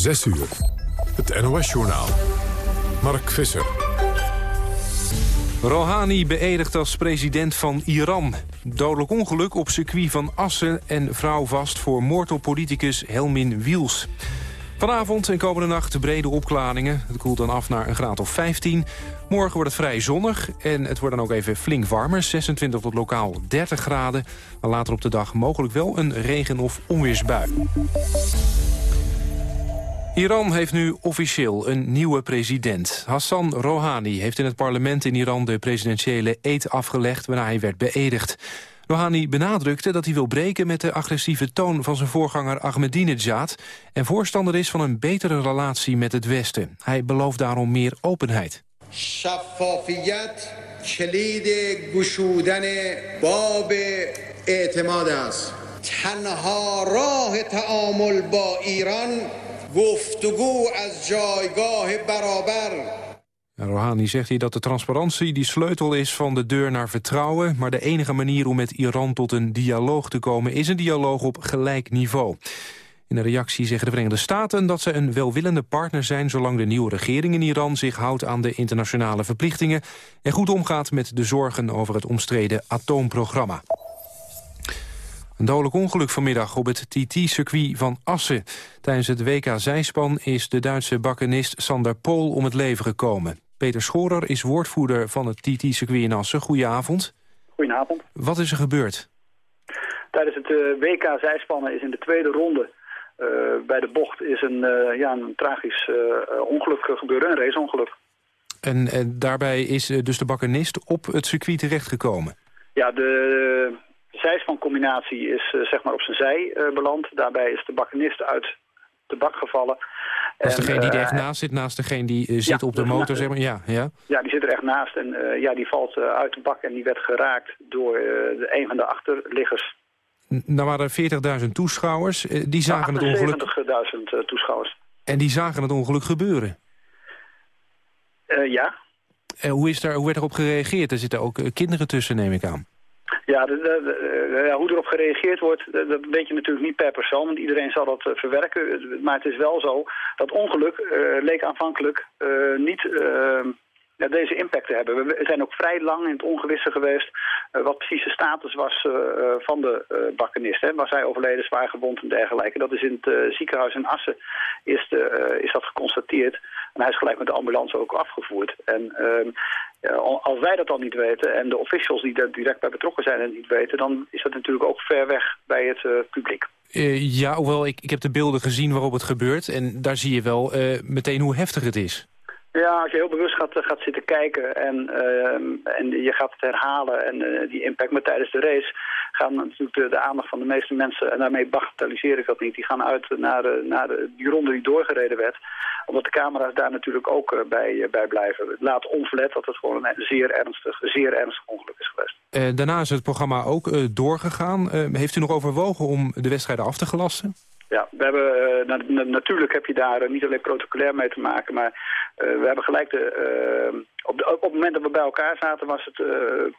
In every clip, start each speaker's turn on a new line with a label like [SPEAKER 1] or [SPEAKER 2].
[SPEAKER 1] 6 uur. Het NOS-journaal. Mark Visser.
[SPEAKER 2] Rouhani beëdigd als president van Iran. Dodelijk ongeluk op circuit van Assen en vrouw vast voor moord op politicus Helmin Wiels. Vanavond en komende nacht brede opklaringen. Het koelt dan af naar een graad of 15. Morgen wordt het vrij zonnig en het wordt dan ook even flink warmer. 26 tot lokaal 30 graden. Maar later op de dag mogelijk wel een regen- of onweersbui. Iran heeft nu officieel een nieuwe president. Hassan Rouhani heeft in het parlement in Iran de presidentiële eed afgelegd... waarna hij werd beëdigd. Rouhani benadrukte dat hij wil breken met de agressieve toon van zijn voorganger Ahmadinejad... en voorstander is van een betere relatie met het Westen. Hij belooft daarom meer openheid.
[SPEAKER 3] شفافیت کلید گشودن باب اعتماد است تنها راه تعامل با ایران گفتگو از جایگاه برابر
[SPEAKER 2] Rouhani zegt hier dat de transparantie die sleutel is van de deur naar vertrouwen... maar de enige manier om met Iran tot een dialoog te komen... is een dialoog op gelijk niveau. In een reactie zeggen de Verenigde Staten dat ze een welwillende partner zijn... zolang de nieuwe regering in Iran zich houdt aan de internationale verplichtingen... en goed omgaat met de zorgen over het omstreden atoomprogramma. Een dodelijk ongeluk vanmiddag op het TT-circuit van Assen. Tijdens het WK-zijspan is de Duitse bakkenist Sander Pool om het leven gekomen. Peter Schorer is woordvoerder van het TT-circuit in Assen. Goedenavond.
[SPEAKER 4] Goedenavond.
[SPEAKER 2] Wat is er gebeurd?
[SPEAKER 4] Tijdens het uh, WK-zijspannen is in de tweede ronde uh, bij de bocht is een, uh, ja, een tragisch ongeluk gebeurd, een raceongeluk.
[SPEAKER 2] En, en daarbij is dus de bakkenist op het circuit terechtgekomen?
[SPEAKER 4] Ja, de zijspancombinatie is zeg maar op zijn zij beland. Daarbij is de bakkenist uit de bak gevallen.
[SPEAKER 2] Dat is degene die er echt naast zit, naast degene die zit op de motor, zeg maar? Ja, ja.
[SPEAKER 4] ja, die zit er echt naast en ja, die valt uit de bak en die werd geraakt door de, een van de achterliggers.
[SPEAKER 2] Nou waren er 40.000 toeschouwers, die zagen het ongeluk...
[SPEAKER 4] 70.000 toeschouwers.
[SPEAKER 2] En die zagen het ongeluk gebeuren?
[SPEAKER 4] ja.
[SPEAKER 2] hoe, is daar, hoe werd erop gereageerd? Er zitten ook kinderen tussen, neem ik aan.
[SPEAKER 4] Ja, de, hoe erop gereageerd wordt, dat weet je natuurlijk niet per persoon. Want iedereen zal dat uh, verwerken. Maar het is wel zo, dat ongeluk uh, leek aanvankelijk uh, niet ja, deze impact te hebben. We zijn ook vrij lang in het ongewisse geweest wat precies de status was van de bakkenist. Hè. Was hij overleden, zwaar gewond en dergelijke. Dat is in het ziekenhuis in Assen is, de, is dat geconstateerd. En hij is gelijk met de ambulance ook afgevoerd. En ehm, ja, als wij dat dan niet weten en de officials die daar direct bij betrokken zijn het niet weten... dan is dat natuurlijk ook ver weg bij het uh, publiek.
[SPEAKER 2] Uh, ja, hoewel ik, ik heb de beelden gezien waarop het gebeurt... en daar zie je wel meteen hoe heftig het is.
[SPEAKER 4] Ja, als je heel bewust gaat, gaat zitten kijken en, en je gaat het herhalen en die impact... maar tijdens de race gaan natuurlijk de, aandacht van de meeste mensen... en daarmee bagatelliseer ik dat niet, die gaan uit naar, naar die ronde die doorgereden werd omdat de camera's daar natuurlijk ook bij, bij blijven. Laat onverlet dat het gewoon een zeer ernstig, zeer ernstig ongeluk is geweest.
[SPEAKER 2] Daarna is het programma ook doorgegaan. heeft u nog overwogen om de wedstrijden af te gelasten?
[SPEAKER 4] Ja, we hebben, na, natuurlijk heb je daar niet alleen protocolair mee te maken, maar we hebben gelijk de, op, de, op het moment dat we bij elkaar zaten was het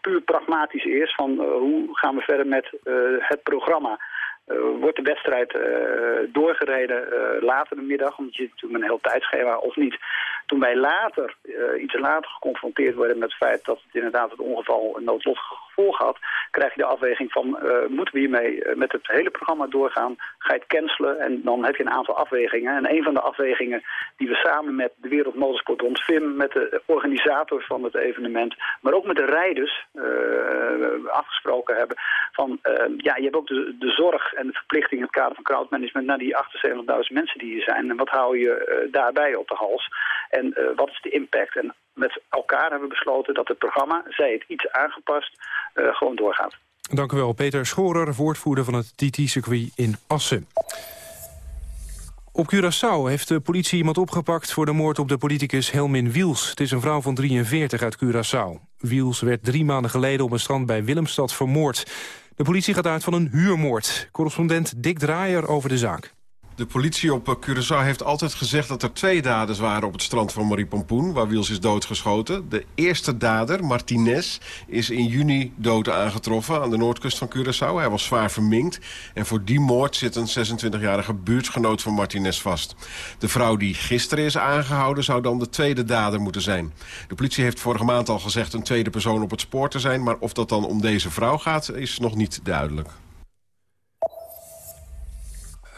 [SPEAKER 4] puur pragmatisch eerst van hoe gaan we verder met het programma. Wordt de wedstrijd doorgereden later de middag, omdat je natuurlijk een heel tijdschema of niet. Toen wij later, iets later geconfronteerd worden met het feit dat het inderdaad het ongeval een noodlottig gevolg krijg je de afweging van moeten we hiermee met het hele programma doorgaan, ga je het cancelen en dan heb je een aantal afwegingen. En een van de afwegingen die we samen met de Wereld Motorsportbond met de organisator van het evenement, maar ook met de rijders afgesproken hebben van ja, je hebt ook de, de zorg en de verplichting in het kader van crowdmanagement naar die 78.000 mensen die hier zijn. En wat hou je daarbij op de hals? En wat is de impact? En met elkaar hebben besloten dat het programma, zij het iets aangepast, uh, gewoon doorgaat.
[SPEAKER 2] Dank u wel, Peter Schorer, woordvoerder van het TT-circuit in Assen. Op Curaçao heeft de politie iemand opgepakt voor de moord op de politicus Helmin Wiels. Het is een vrouw van 43 uit Curaçao. Wiels werd drie maanden geleden op een strand bij Willemstad vermoord. De politie gaat uit van een huurmoord. Correspondent Dick Draaier over de zaak.
[SPEAKER 5] De politie op Curaçao heeft altijd gezegd dat er twee daders waren op het strand van Marie Pompoen, waar Wiels is doodgeschoten. De eerste dader, Martinez, is in juni dood aangetroffen aan de noordkust van Curaçao. Hij was zwaar verminkt en voor die moord zit een 26-jarige buurtgenoot van Martinez vast. De vrouw die gisteren is aangehouden zou dan de tweede dader moeten zijn. De politie heeft vorige maand al gezegd een tweede persoon op het spoor te zijn, maar of dat dan om deze vrouw gaat is nog niet duidelijk.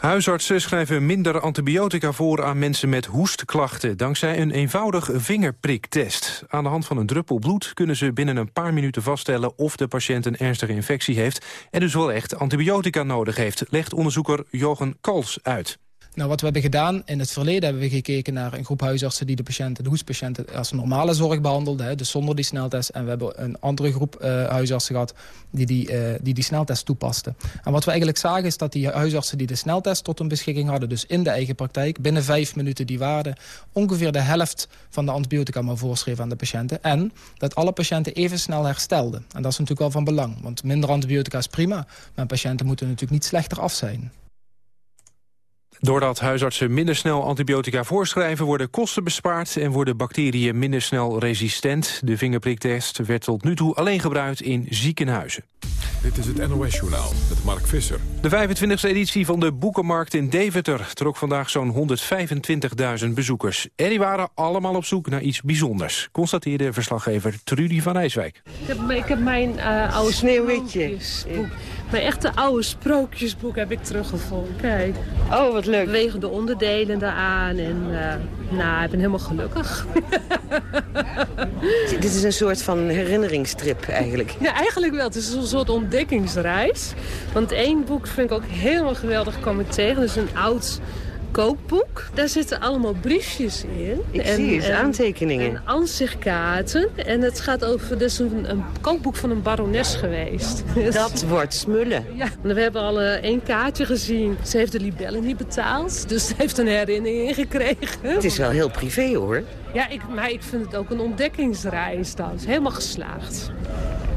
[SPEAKER 2] Huisartsen schrijven minder antibiotica voor aan mensen met hoestklachten... dankzij een eenvoudig vingerpriktest. Aan de hand van een druppel bloed kunnen ze binnen een paar minuten vaststellen... of de patiënt een ernstige infectie heeft en dus wel echt antibiotica nodig heeft... legt onderzoeker Jochen Kals uit.
[SPEAKER 6] Nou, wat we hebben gedaan, in het verleden hebben we gekeken naar een groep huisartsen die de patiënten, de hoestpatiënten als normale zorg behandelden, dus zonder die sneltest. En we hebben een andere groep uh, huisartsen gehad die die, uh, die die sneltest toepasten. En wat we eigenlijk zagen is dat die huisartsen die de sneltest tot hun beschikking hadden, dus in de eigen praktijk, binnen vijf minuten die waarde, ongeveer de helft van de antibiotica maar voorschreven aan de patiënten. En dat alle patiënten even snel herstelden. En dat is natuurlijk wel van belang, want minder antibiotica is prima, maar patiënten moeten natuurlijk niet slechter af zijn.
[SPEAKER 2] Doordat huisartsen minder snel antibiotica voorschrijven... worden kosten bespaard en worden bacteriën minder snel resistent. De vingerpriktest werd tot nu toe alleen gebruikt in ziekenhuizen.
[SPEAKER 1] Dit is het NOS-journaal met Mark Visser.
[SPEAKER 2] De 25e editie van de Boekenmarkt in Deventer... trok vandaag zo'n 125.000 bezoekers. En die waren allemaal op zoek naar iets bijzonders... constateerde verslaggever Trudy van Rijswijk.
[SPEAKER 7] Ik heb, ik heb mijn uh, oude sneeuwwitje. Mijn echte oude sprookjesboek heb ik teruggevonden. Kijk.
[SPEAKER 8] Oh, wat leuk.
[SPEAKER 7] Wegen de onderdelen eraan. En uh, nou, ik ben helemaal gelukkig.
[SPEAKER 8] Dit is een soort van herinneringsstrip eigenlijk.
[SPEAKER 7] Ja, eigenlijk wel. Het is een soort ontdekkingsreis. Want één boek vind ik ook helemaal geweldig, kwam ik tegen. Dat is een oud kookboek. Daar zitten allemaal briefjes in.
[SPEAKER 8] Ik en, zie het, aantekeningen.
[SPEAKER 7] En ansichtkaarten. En het gaat over, dus een, een kookboek van een barones geweest.
[SPEAKER 8] Dat wordt smullen.
[SPEAKER 7] Ja, we hebben al uh, één kaartje gezien. Ze heeft de libellen niet betaald. Dus ze heeft een herinnering gekregen.
[SPEAKER 8] Het is wel heel privé hoor.
[SPEAKER 7] Ja, ik, maar ik vind het ook een ontdekkingsreis. Dat is helemaal geslaagd.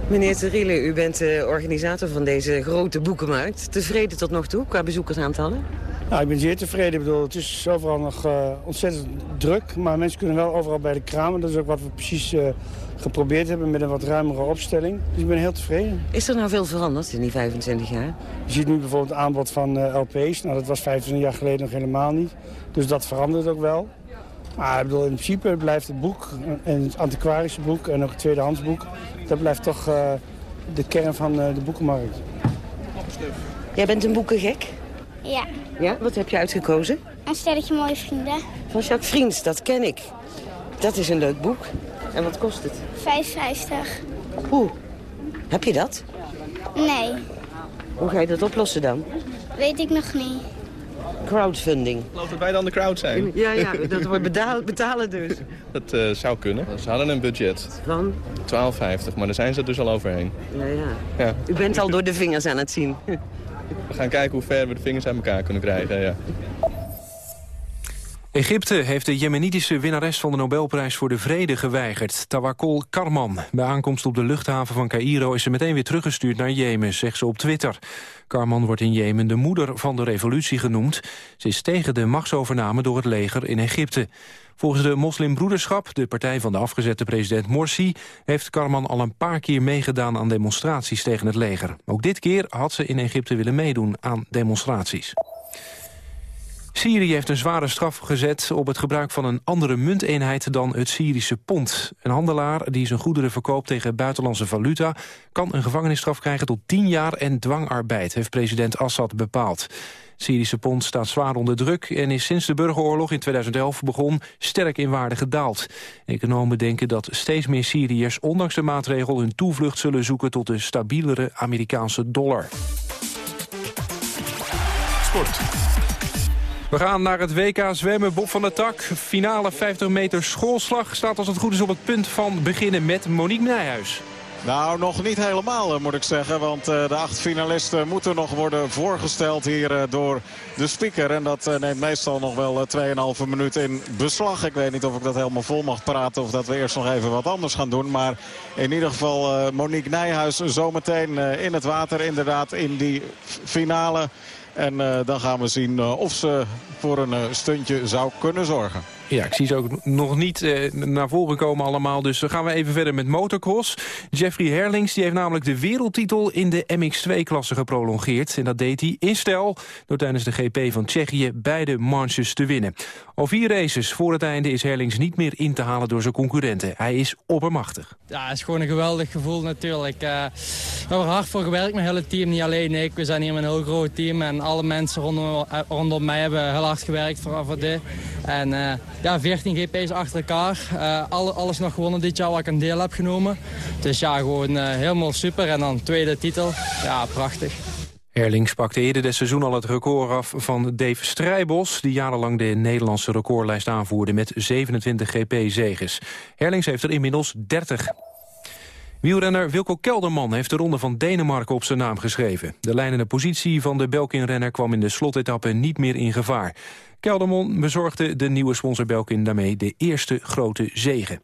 [SPEAKER 8] Meneer Terrille, u bent de organisator van deze grote boekenmarkt. Tevreden tot nog toe qua bezoekersaantallen?
[SPEAKER 9] Nou, ik ben zeer tevreden. Ik bedoel, het is overal nog uh, ontzettend druk. Maar mensen kunnen wel overal bij de kramen. Dat is ook wat we precies uh, geprobeerd hebben met een wat ruimere opstelling. Dus ik ben heel tevreden.
[SPEAKER 8] Is er nou veel veranderd in die 25 jaar?
[SPEAKER 9] Je ziet nu bijvoorbeeld het aanbod van uh, LP's. Nou, dat was 25 jaar geleden nog helemaal niet. Dus dat verandert ook wel. Maar ik bedoel, in principe blijft het boek, en het antiquarische boek en ook het tweedehands boek... dat blijft toch de kern van de boekenmarkt.
[SPEAKER 8] Jij bent een boekengek?
[SPEAKER 10] Ja.
[SPEAKER 8] Ja? Wat heb je uitgekozen?
[SPEAKER 10] Een stelletje mooie vrienden.
[SPEAKER 8] Van Jacques Vriends, dat ken ik. Dat is een leuk boek. En wat kost het?
[SPEAKER 10] 5,50.
[SPEAKER 8] Hoe? Heb je dat?
[SPEAKER 10] Nee.
[SPEAKER 8] Hoe ga je dat oplossen dan?
[SPEAKER 10] Weet ik nog niet.
[SPEAKER 8] Crowdfunding.
[SPEAKER 11] Geloof dat wij dan de crowd zijn?
[SPEAKER 8] Ja, ja dat wordt betalen, betalen dus.
[SPEAKER 11] Dat uh, zou kunnen. Ze hadden een budget.
[SPEAKER 8] Van?
[SPEAKER 11] 12,50, maar daar zijn ze dus al overheen.
[SPEAKER 8] Ja, ja, ja. U bent al door de vingers aan het zien.
[SPEAKER 11] We gaan kijken hoe ver we de vingers aan elkaar kunnen krijgen, ja.
[SPEAKER 2] Egypte heeft de jemenitische winnares van de Nobelprijs voor de Vrede geweigerd, Tawakkol Karman. Bij aankomst op de luchthaven van Cairo is ze meteen weer teruggestuurd naar Jemen, zegt ze op Twitter. Karman wordt in Jemen de moeder van de revolutie genoemd. Ze is tegen de machtsovername door het leger in Egypte. Volgens de moslimbroederschap, de partij van de afgezette president Morsi... heeft Karman al een paar keer meegedaan aan demonstraties tegen het leger. Ook dit keer had ze in Egypte willen meedoen aan demonstraties. Syrië heeft een zware straf gezet op het gebruik van een andere munteenheid dan het Syrische pond. Een handelaar die zijn goederen verkoopt tegen buitenlandse valuta... kan een gevangenisstraf krijgen tot 10 jaar en dwangarbeid, heeft president Assad bepaald. Het Syrische pond staat zwaar onder druk en is sinds de burgeroorlog in 2011 begon sterk in waarde gedaald. Economen denken dat steeds meer Syriërs ondanks de maatregel hun toevlucht zullen zoeken tot de stabielere Amerikaanse dollar.
[SPEAKER 1] Sport.
[SPEAKER 2] We gaan naar het WK zwemmen. Bob van der Tak, finale 50 meter schoolslag... staat als het goed is op het punt van beginnen met Monique Nijhuis.
[SPEAKER 12] Nou, nog niet helemaal eh, moet ik zeggen. Want uh, de acht finalisten moeten nog worden voorgesteld hier uh, door de speaker. En dat neemt meestal nog wel 2,5 minuten in beslag. Ik weet niet of ik dat helemaal vol mag praten of dat we eerst nog even wat anders gaan doen. Maar in ieder geval Monique Nijhuis zometeen in het water inderdaad in die finale. En dan gaan we zien of ze voor een stuntje zou kunnen zorgen.
[SPEAKER 2] Ja, ik zie ze ook nog niet eh, naar voren komen allemaal. Dus dan gaan we even verder met motocross. Jeffrey Herlings die heeft namelijk de wereldtitel in de MX2-klasse geprolongeerd. En dat deed hij in stijl door tijdens de GP van Tsjechië beide manches te winnen. Al vier races voor het einde is Herlings niet meer in te halen door zijn concurrenten. Hij is oppermachtig.
[SPEAKER 13] Ja, het is gewoon een geweldig gevoel natuurlijk. Uh, we hebben hard voor gewerkt, mijn hele team, niet alleen ik. We zijn hier met een heel groot team en alle mensen rondom, eh, rondom mij hebben heel hard gewerkt voor, voor dit. En uh, ja, 14 GP's achter elkaar. Uh, alles nog gewonnen dit jaar waar ik een deel heb genomen. Dus ja, gewoon uh, helemaal super. En dan tweede titel. Ja, prachtig.
[SPEAKER 2] Erlings pakte eerder dit seizoen al het record af van Dave Strijbos... die jarenlang de Nederlandse recordlijst aanvoerde met 27 GP-zeges. Erlings heeft er inmiddels 30. Wielrenner Wilco Kelderman heeft de ronde van Denemarken op zijn naam geschreven. De leidende positie van de Belkin-renner kwam in de slotetappe niet meer in gevaar. Kelderman bezorgde de nieuwe sponsor Belkin daarmee de eerste grote zegen.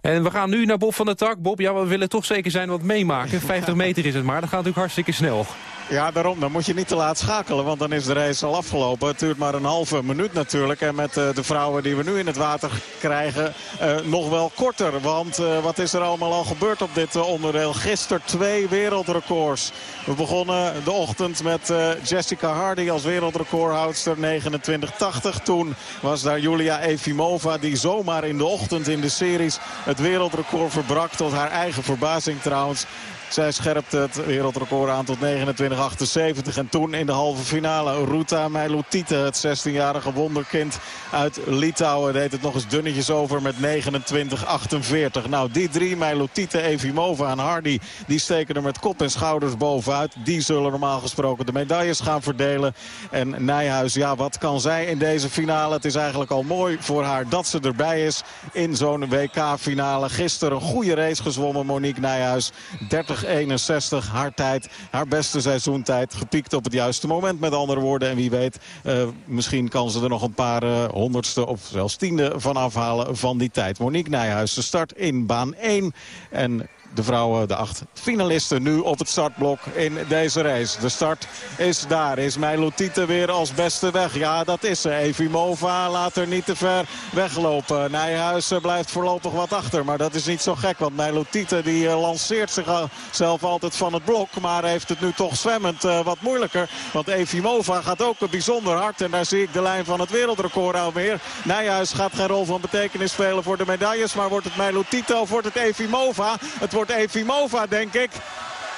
[SPEAKER 2] En we gaan nu naar Bob van der Tak. Bob, ja, we willen toch zeker zijn wat meemaken. 50 meter is het maar, dat gaat natuurlijk hartstikke snel.
[SPEAKER 12] Ja, daarom. Dan moet je niet te laat schakelen, want dan is de race al afgelopen. Het duurt maar een halve minuut natuurlijk. En met uh, de vrouwen die we nu in het water krijgen, uh, nog wel korter. Want uh, wat is er allemaal al gebeurd op dit onderdeel? Gisteren twee wereldrecords. We begonnen de ochtend met Jessica Hardy als wereldrecordhoudster 29.80. Toen was daar Julia Efimova die zomaar in de ochtend in de series het wereldrecord verbrak. Tot haar eigen verbazing trouwens. Zij scherpt het wereldrecord aan tot 29,78. En toen in de halve finale Ruta Meilutite, het 16-jarige wonderkind uit Litouwen. Deed het nog eens dunnetjes over met 29,48. Nou, die drie, Meilutite, Evimova en Hardy, die steken er met kop en schouders bovenuit. Die zullen normaal gesproken de medailles gaan verdelen. En Nijhuis, ja, wat kan zij in deze finale? Het is eigenlijk al mooi voor haar dat ze erbij is in zo'n WK-finale. Gisteren een goede race gezwommen, Monique Nijhuis. 30 61 haar tijd, haar beste seizoentijd. Gepiekt op het juiste moment met andere woorden. En wie weet, uh, misschien kan ze er nog een paar uh, honderdste of zelfs tiende van afhalen van die tijd. Monique Nijhuis, de start in baan 1. En de vrouwen, de acht finalisten nu op het startblok in deze race. De start is daar. Is Meilutite weer als beste weg? Ja, dat is ze. Evimova laat er niet te ver weglopen. Nijhuis blijft voorlopig wat achter. Maar dat is niet zo gek, want Meilutite die eh, lanceert zichzelf altijd van het blok. Maar heeft het nu toch zwemmend uh, wat moeilijker. Want Evimova gaat ook bijzonder hard. En daar zie ik de lijn van het wereldrecord alweer. Nijhuis gaat geen rol van betekenis spelen voor de medailles. Maar wordt het Meilutite of wordt het Evimova? Het wordt wordt Efimova, denk ik.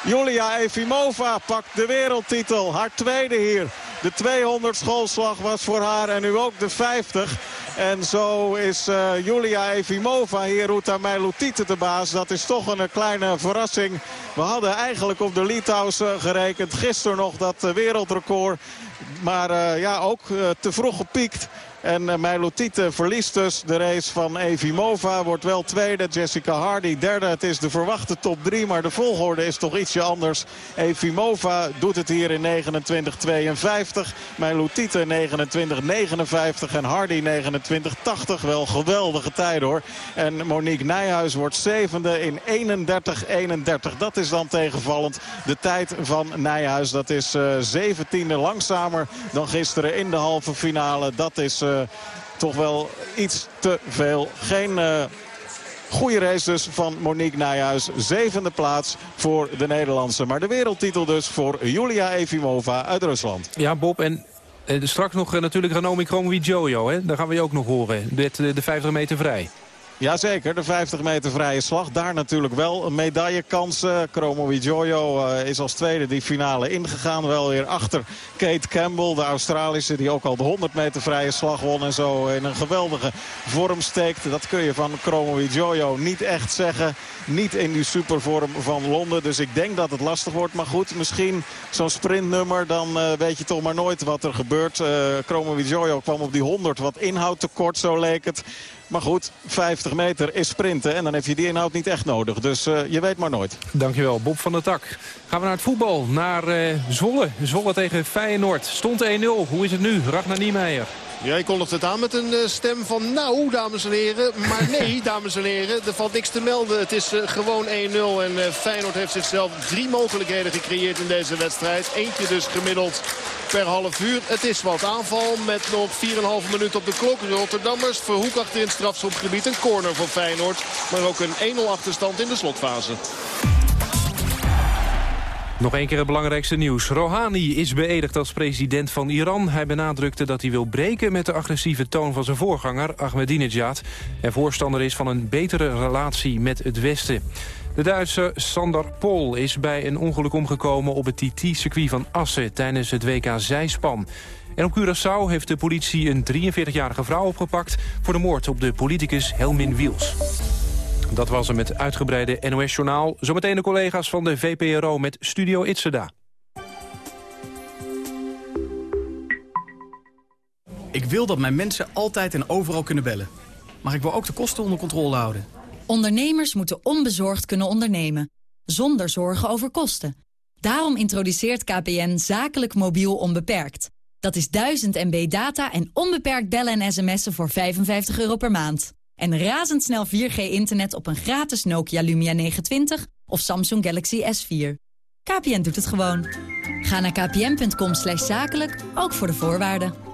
[SPEAKER 12] Julia Efimova pakt de wereldtitel. Haar tweede hier. De 200 schoolslag was voor haar en nu ook de 50. En zo is uh, Julia Efimova hier Ruta Meilutite de baas. Dat is toch een, kleine verrassing. We hadden eigenlijk op de Litouwse gerekend. Gisteren nog dat uh, wereldrecord. Maar uh, ja, ook te vroeg gepiekt. En uh, verliest dus de race van Evimova. Wordt wel tweede. Jessica Hardy derde. Het is de verwachte top 3. Maar de volgorde is toch ietsje anders. Evimova doet het hier in 29.52. Meilutite 29.59. En Hardy 29.80. Wel geweldige tijd hoor. En Monique Nijhuis wordt zevende in 31.31. Dat is dan tegenvallend. De tijd van Nijhuis. Dat is uh, zeventiende langzamer dan gisteren in de halve finale. Dat is... Uh, toch wel iets te veel. Geen... Uh, Goede race dus van Monique Nijhuis. Zevende plaats voor de Nederlandse. Maar de wereldtitel dus voor Julia Efimova uit Rusland.
[SPEAKER 2] Ja, Bob. En eh, straks nog natuurlijk Ranomi. Hè? Daar gaan we je ook nog horen. De 50 meter vrij.
[SPEAKER 12] Jazeker, de 50 meter vrije slag. Daar natuurlijk wel een medaillekans. Uh, Chromo Jojo uh, is als tweede die finale ingegaan. Wel weer achter Kate Campbell, de Australische... die ook al de 100 meter vrije slag won en zo in een geweldige vorm steekt. Dat kun je van Chromo Jojo niet echt zeggen. Niet in die supervorm van Londen. Dus ik denk dat het lastig wordt. Maar goed, misschien zo'n sprintnummer. Dan uh, weet je toch maar nooit wat er gebeurt. Chromo Jojo kwam op die 100 wat inhoud tekort, zo leek het. Maar goed, 50 meter is sprinten en dan heb je die inhoud niet echt nodig. Dus uh, je weet maar nooit.
[SPEAKER 2] Dankjewel, Bob van der Tak. Gaan we naar het voetbal, naar uh, Zwolle. Zwolle tegen Feyenoord. Stond 1-0. Hoe is het nu? Ragnar Niemeyer.
[SPEAKER 14] Jij kondigt het aan met een uh, stem van nou, dames en heren. Maar nee, dames en heren, er valt niks te melden. Het is uh, gewoon 1-0 en uh, Feyenoord heeft zichzelf drie mogelijkheden gecreëerd in deze wedstrijd. Eentje dus gemiddeld per half uur. Het is wat aanval met nog 4,5 minuut op de klok. Rotterdammers verhoek achter in het strafschopgebied. Een corner voor Feyenoord, maar ook een 1-0 achterstand in de slotfase.
[SPEAKER 2] Nog een keer het belangrijkste nieuws. Rouhani is beëdigd als president van Iran. Hij benadrukte dat hij wil breken met de agressieve toon van zijn voorganger, Ahmadinejad. En voorstander is van een betere relatie met het Westen. De Duitse Sander Pol is bij een ongeluk omgekomen op het TT-circuit van Assen tijdens het WK Zijspan. En op Curaçao heeft de politie een 43-jarige vrouw opgepakt voor de moord op de politicus Helmin Wiels. Dat was hem met uitgebreide NOS-journaal. Zometeen de collega's van de VPRO met Studio Itzeda.
[SPEAKER 15] Ik wil dat mijn mensen altijd en overal kunnen bellen. Maar ik wil ook de kosten onder controle houden.
[SPEAKER 16] Ondernemers moeten onbezorgd kunnen ondernemen. Zonder zorgen over kosten. Daarom introduceert KPN zakelijk mobiel onbeperkt. Dat is 1000 MB data en onbeperkt bellen en sms'en voor 55 euro per maand. En razendsnel 4G-internet op een gratis Nokia Lumia 920 of Samsung Galaxy S4. KPN doet het gewoon. Ga naar kpn.com zakelijk, ook voor de voorwaarden.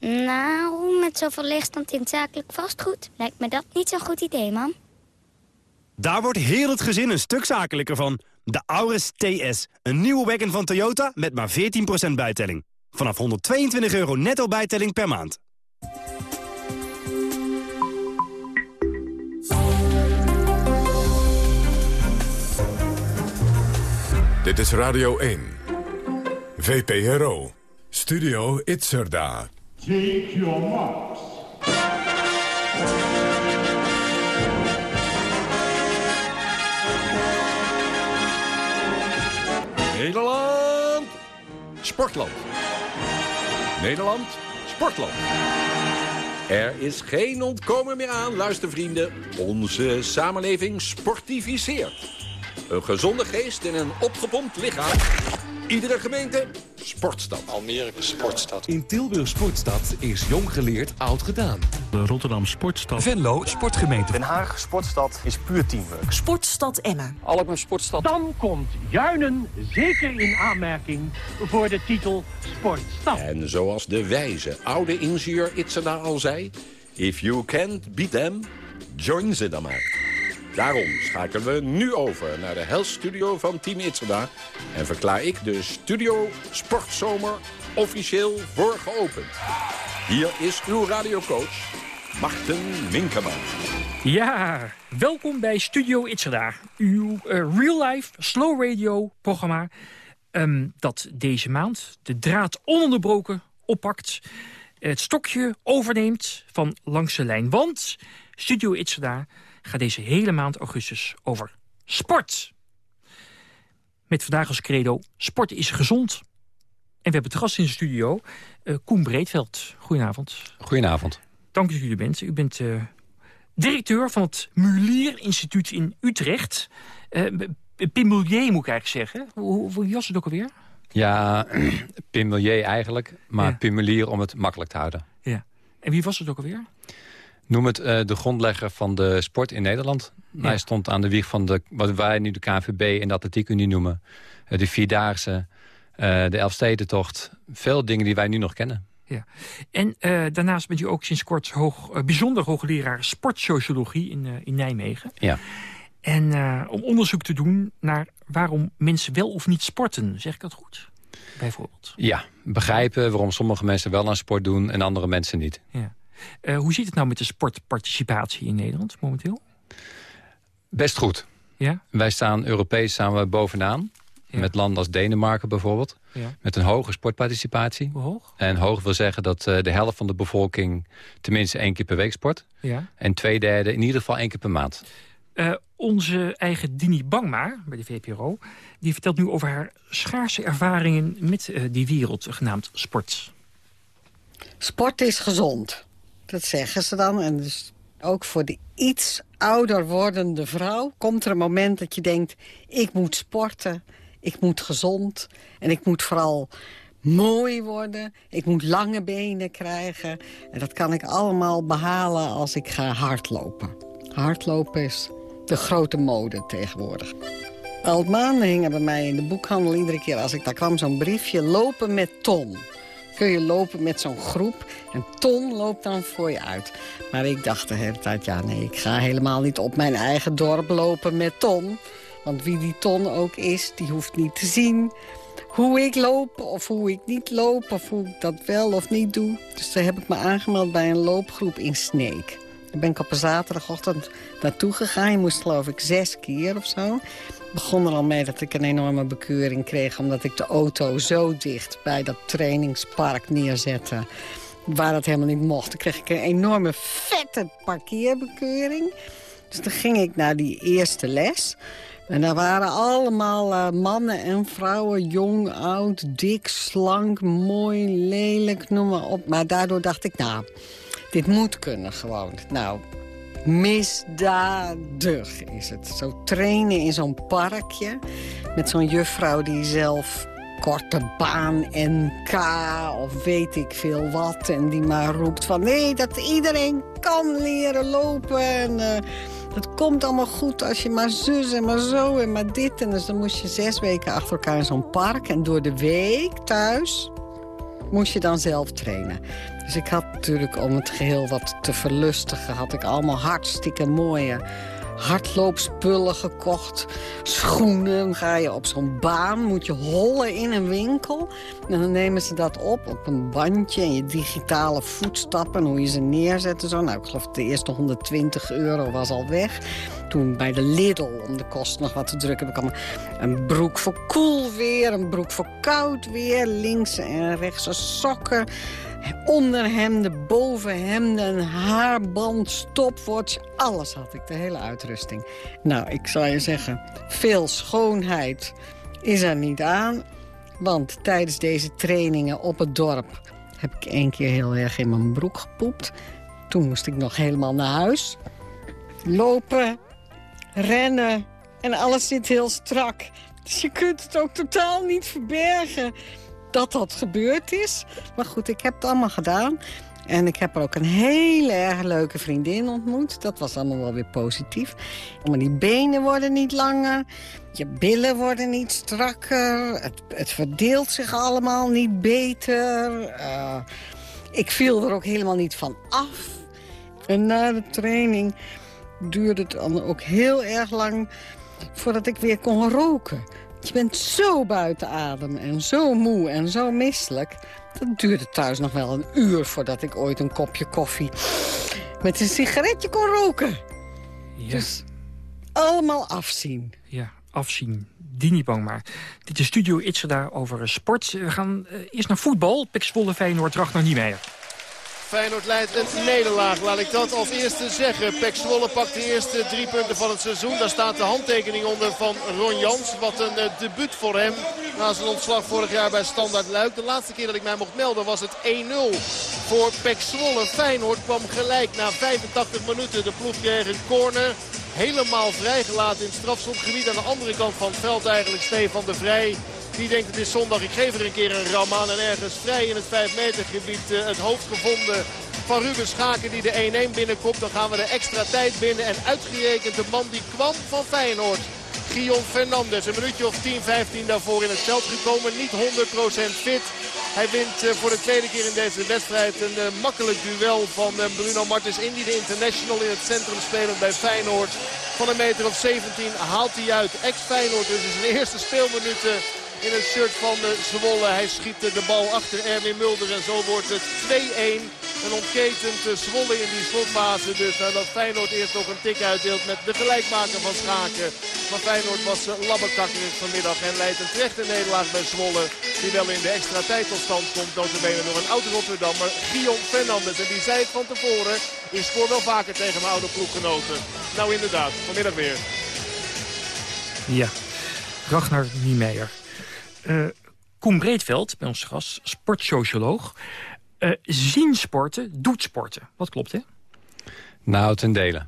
[SPEAKER 10] Nou, met zoveel leegstand in zakelijk vastgoed lijkt me dat niet zo'n goed idee, man.
[SPEAKER 17] Daar wordt heel het gezin een stuk zakelijker van. De Auris TS, een nieuwe wagon van Toyota met maar 14% bijtelling. Vanaf 122 euro netto bijtelling per maand.
[SPEAKER 1] Dit is Radio 1. VPRO. Studio Itzerda.
[SPEAKER 18] Take your marks.
[SPEAKER 19] Nederland, sportland. Nederland, sportland. Er is geen ontkomen meer aan, luistervrienden. Onze samenleving sportificeert. Een gezonde geest in een opgepompt lichaam. Iedere gemeente sportstad.
[SPEAKER 20] Almere sportstad.
[SPEAKER 21] In Tilburg Sportstad is jong geleerd oud gedaan.
[SPEAKER 22] De Rotterdam Sportstad.
[SPEAKER 21] Venlo Sportgemeente.
[SPEAKER 23] Den Haag Sportstad is puur teamwork.
[SPEAKER 24] Sportstad Emmen.
[SPEAKER 25] Alkmaar Sportstad.
[SPEAKER 26] Dan komt Juinen zeker in aanmerking voor de titel Sportstad.
[SPEAKER 19] En zoals de wijze oude ingenieur Itzena al zei... If you can't beat them, join ze dan maar. Daarom schakelen we nu over naar de Health Studio van Team Itzada... en verklaar ik de Studio Sportzomer officieel voor geopend. Hier is uw radiocoach, Marten Minkerman.
[SPEAKER 27] Ja, welkom bij Studio Itzada, uw uh, real-life slow radio programma... Um, dat deze maand de draad ononderbroken oppakt... het stokje overneemt van langs de lijn. Want Studio Itzada gaat deze hele maand augustus over sport. Met vandaag als credo, sport is gezond. En we hebben te gast in de studio uh, Koen Breedveld. Goedenavond.
[SPEAKER 28] Goedenavond.
[SPEAKER 27] Dank dat u er bent. U bent uh, directeur van het Mulier Instituut in Utrecht. Uh, Pim Mulier moet ik eigenlijk zeggen. Hoe, hoe was het ook alweer?
[SPEAKER 28] Ja, Pim Mulier eigenlijk. Maar ja. Pim Mulier om het makkelijk te houden.
[SPEAKER 27] Ja. En wie was het ook alweer?
[SPEAKER 28] Noem het uh, de grondlegger van de sport in Nederland. Ja. Hij stond aan de wieg van de, wat wij nu de KNVB en de Atletiekunie noemen. Uh, de Vierdaagse, uh, de Elfstedentocht. Veel dingen die wij nu nog kennen.
[SPEAKER 27] Ja. En daarnaast bent u ook sinds kort hoog, bijzonder hoogleraar sportsociologie in, in Nijmegen.
[SPEAKER 28] Ja.
[SPEAKER 27] En om onderzoek te doen naar waarom mensen wel of niet sporten. Zeg ik dat goed? Bijvoorbeeld.
[SPEAKER 28] Ja, begrijpen waarom sommige mensen wel aan sport doen en andere mensen niet.
[SPEAKER 27] Ja. Hoe zit het nou met de sportparticipatie in Nederland momenteel?
[SPEAKER 28] Best goed.
[SPEAKER 27] Ja?
[SPEAKER 28] Wij staan Europees staan we bovenaan. Ja. Met landen als Denemarken bijvoorbeeld.
[SPEAKER 27] Ja.
[SPEAKER 28] Met een hoge sportparticipatie.
[SPEAKER 27] Hoe hoog?
[SPEAKER 28] En hoog wil zeggen dat uh, de helft van de bevolking tenminste één keer per week sport.
[SPEAKER 27] Ja.
[SPEAKER 28] En twee derde in ieder geval één keer per maand.
[SPEAKER 27] Uh, onze eigen Dini Bangma bij de VPRO... die vertelt nu over haar schaarse ervaringen met uh, die wereld genaamd sport.
[SPEAKER 29] Sport is gezond. Dat zeggen ze dan. En dus ook voor de iets ouder wordende vrouw komt er een moment dat je denkt... ik moet sporten, ik moet gezond en ik moet vooral mooi worden. Ik moet lange benen krijgen. En dat kan ik allemaal behalen als ik ga hardlopen. Hardlopen is de grote mode tegenwoordig. Al maanden hingen bij mij in de boekhandel iedere keer als ik daar kwam zo'n briefje... lopen met Tom kun je lopen met zo'n groep. En Ton loopt dan voor je uit. Maar ik dacht de hele tijd, ja nee, ik ga helemaal niet op mijn eigen dorp lopen met Ton. Want wie die Ton ook is, die hoeft niet te zien hoe ik loop of hoe ik niet loop... of hoe ik dat wel of niet doe. Dus daar heb ik me aangemeld bij een loopgroep in Sneek. Daar ben ik op een zaterdagochtend naartoe gegaan. Je moest geloof ik zes keer of zo begon er al mee dat ik een enorme bekeuring kreeg... omdat ik de auto zo dicht bij dat trainingspark neerzette... waar dat helemaal niet mocht. Dan kreeg ik een enorme vette parkeerbekeuring. Dus toen ging ik naar die eerste les... En daar waren allemaal uh, mannen en vrouwen, jong, oud, dik, slank, mooi, lelijk, noem maar op. Maar daardoor dacht ik, nou, dit moet kunnen gewoon. Nou, misdadig is het. Zo trainen in zo'n parkje met zo'n juffrouw die zelf korte baan NK of weet ik veel wat. En die maar roept van nee, dat iedereen kan leren lopen. En uh, dat komt allemaal goed als je maar zus en maar zo en maar dit. En dus dan moest je zes weken achter elkaar in zo'n park. En door de week thuis moest je dan zelf trainen. Dus ik had natuurlijk om het geheel wat te verlustigen... had ik allemaal hartstikke mooie hardloopspullen gekocht. Schoenen, ga je op zo'n baan, moet je hollen in een winkel. En dan nemen ze dat op op een bandje en je digitale voetstappen... hoe je ze neerzet en zo. Nou, ik geloof de eerste 120 euro was al weg. Toen bij de Lidl, om de kost nog wat te drukken... heb ik allemaal een broek voor koel weer, een broek voor koud weer... links en rechts sokken onderhemden, bovenhemden, haarband, stopwatch. Alles had ik, de hele uitrusting. Nou, ik zou je zeggen, veel schoonheid is er niet aan. Want tijdens deze trainingen op het dorp... heb ik één keer heel erg in mijn broek gepoept. Toen moest ik nog helemaal naar huis. Lopen, rennen en alles zit heel strak. Dus je kunt het ook totaal niet verbergen dat dat gebeurd is. Maar goed, ik heb het allemaal gedaan. En ik heb er ook een hele erg leuke vriendin ontmoet. Dat was allemaal wel weer positief. Maar die benen worden niet langer. Je billen worden niet strakker. Het, het verdeelt zich allemaal niet beter. Uh, ik viel er ook helemaal niet van af. En na de training duurde het dan ook heel erg lang... voordat ik weer kon roken. Je bent zo buiten adem en zo moe en zo misselijk. Dat duurde thuis nog wel een uur voordat ik ooit een kopje koffie met een sigaretje kon roken.
[SPEAKER 27] Ja.
[SPEAKER 29] Dus allemaal afzien.
[SPEAKER 27] Ja, afzien. Die niet bang maar. Dit is Studio daar over sport. We gaan uh, eerst naar voetbal. Pek Zwolle, Feyenoord, Dracht naar Niemeyer.
[SPEAKER 30] Feyenoord leidt een nederlaag, laat ik dat als eerste zeggen. Pek Zwolle pakt de eerste drie punten van het seizoen. Daar staat de handtekening onder van Ron Jans. Wat een uh, debuut voor hem na zijn ontslag vorig jaar bij Standard Luik. De laatste keer dat ik mij mocht melden was het 1-0 voor Pek Zwolle. Feyenoord kwam gelijk na 85 minuten. De ploeg kreeg een corner. Helemaal vrijgelaten in het strafschopgebied. Aan de andere kant van het veld eigenlijk Stefan de Vrij. Die denkt het is zondag, ik geef er een keer een ram aan. En ergens vrij in het 5 meter gebied uh, het hoofd gevonden van Ruben Schaken die de 1-1 binnenkomt. Dan gaan we de extra tijd binnen. En uitgerekend de man die kwam van Feyenoord. Gion Fernandes. Een minuutje of 10, 15 daarvoor in het veld gekomen. Niet 100% fit. Hij wint eh, voor de tweede keer in deze wedstrijd een uh, makkelijk duel van Bruno Martens Indy, de international in het centrum spelend bij Feyenoord. Van een meter of 17 haalt hij uit. Ex-Feyenoord dus in zijn eerste speelminuten in het shirt van uh, Zwolle. Hij schiet de bal achter Erwin Mulder en zo wordt het 2-1. Een ontketend Zwolle in die slotfase. Dus nadat Feyenoord eerst nog een tik uitdeelt met de gelijkmaker van Schaken. Maar Feyenoord was labbekakkerig vanmiddag en leidt een terechte nederlaag bij Zwolle. Die wel in de extra tijd tot stand komt. Notabene door een oude Rotterdammer, Guillaume Fernandes. En die zei het van tevoren, is voor wel vaker tegen mijn oude ploeggenoten. Nou inderdaad, vanmiddag weer.
[SPEAKER 27] Ja, Ragnar Niemeyer. Uh, Koen Breedveld, bij ons gast, sportsocioloog. Uh, zien sporten, doet sporten. Wat klopt, hè?
[SPEAKER 28] Nou, ten dele.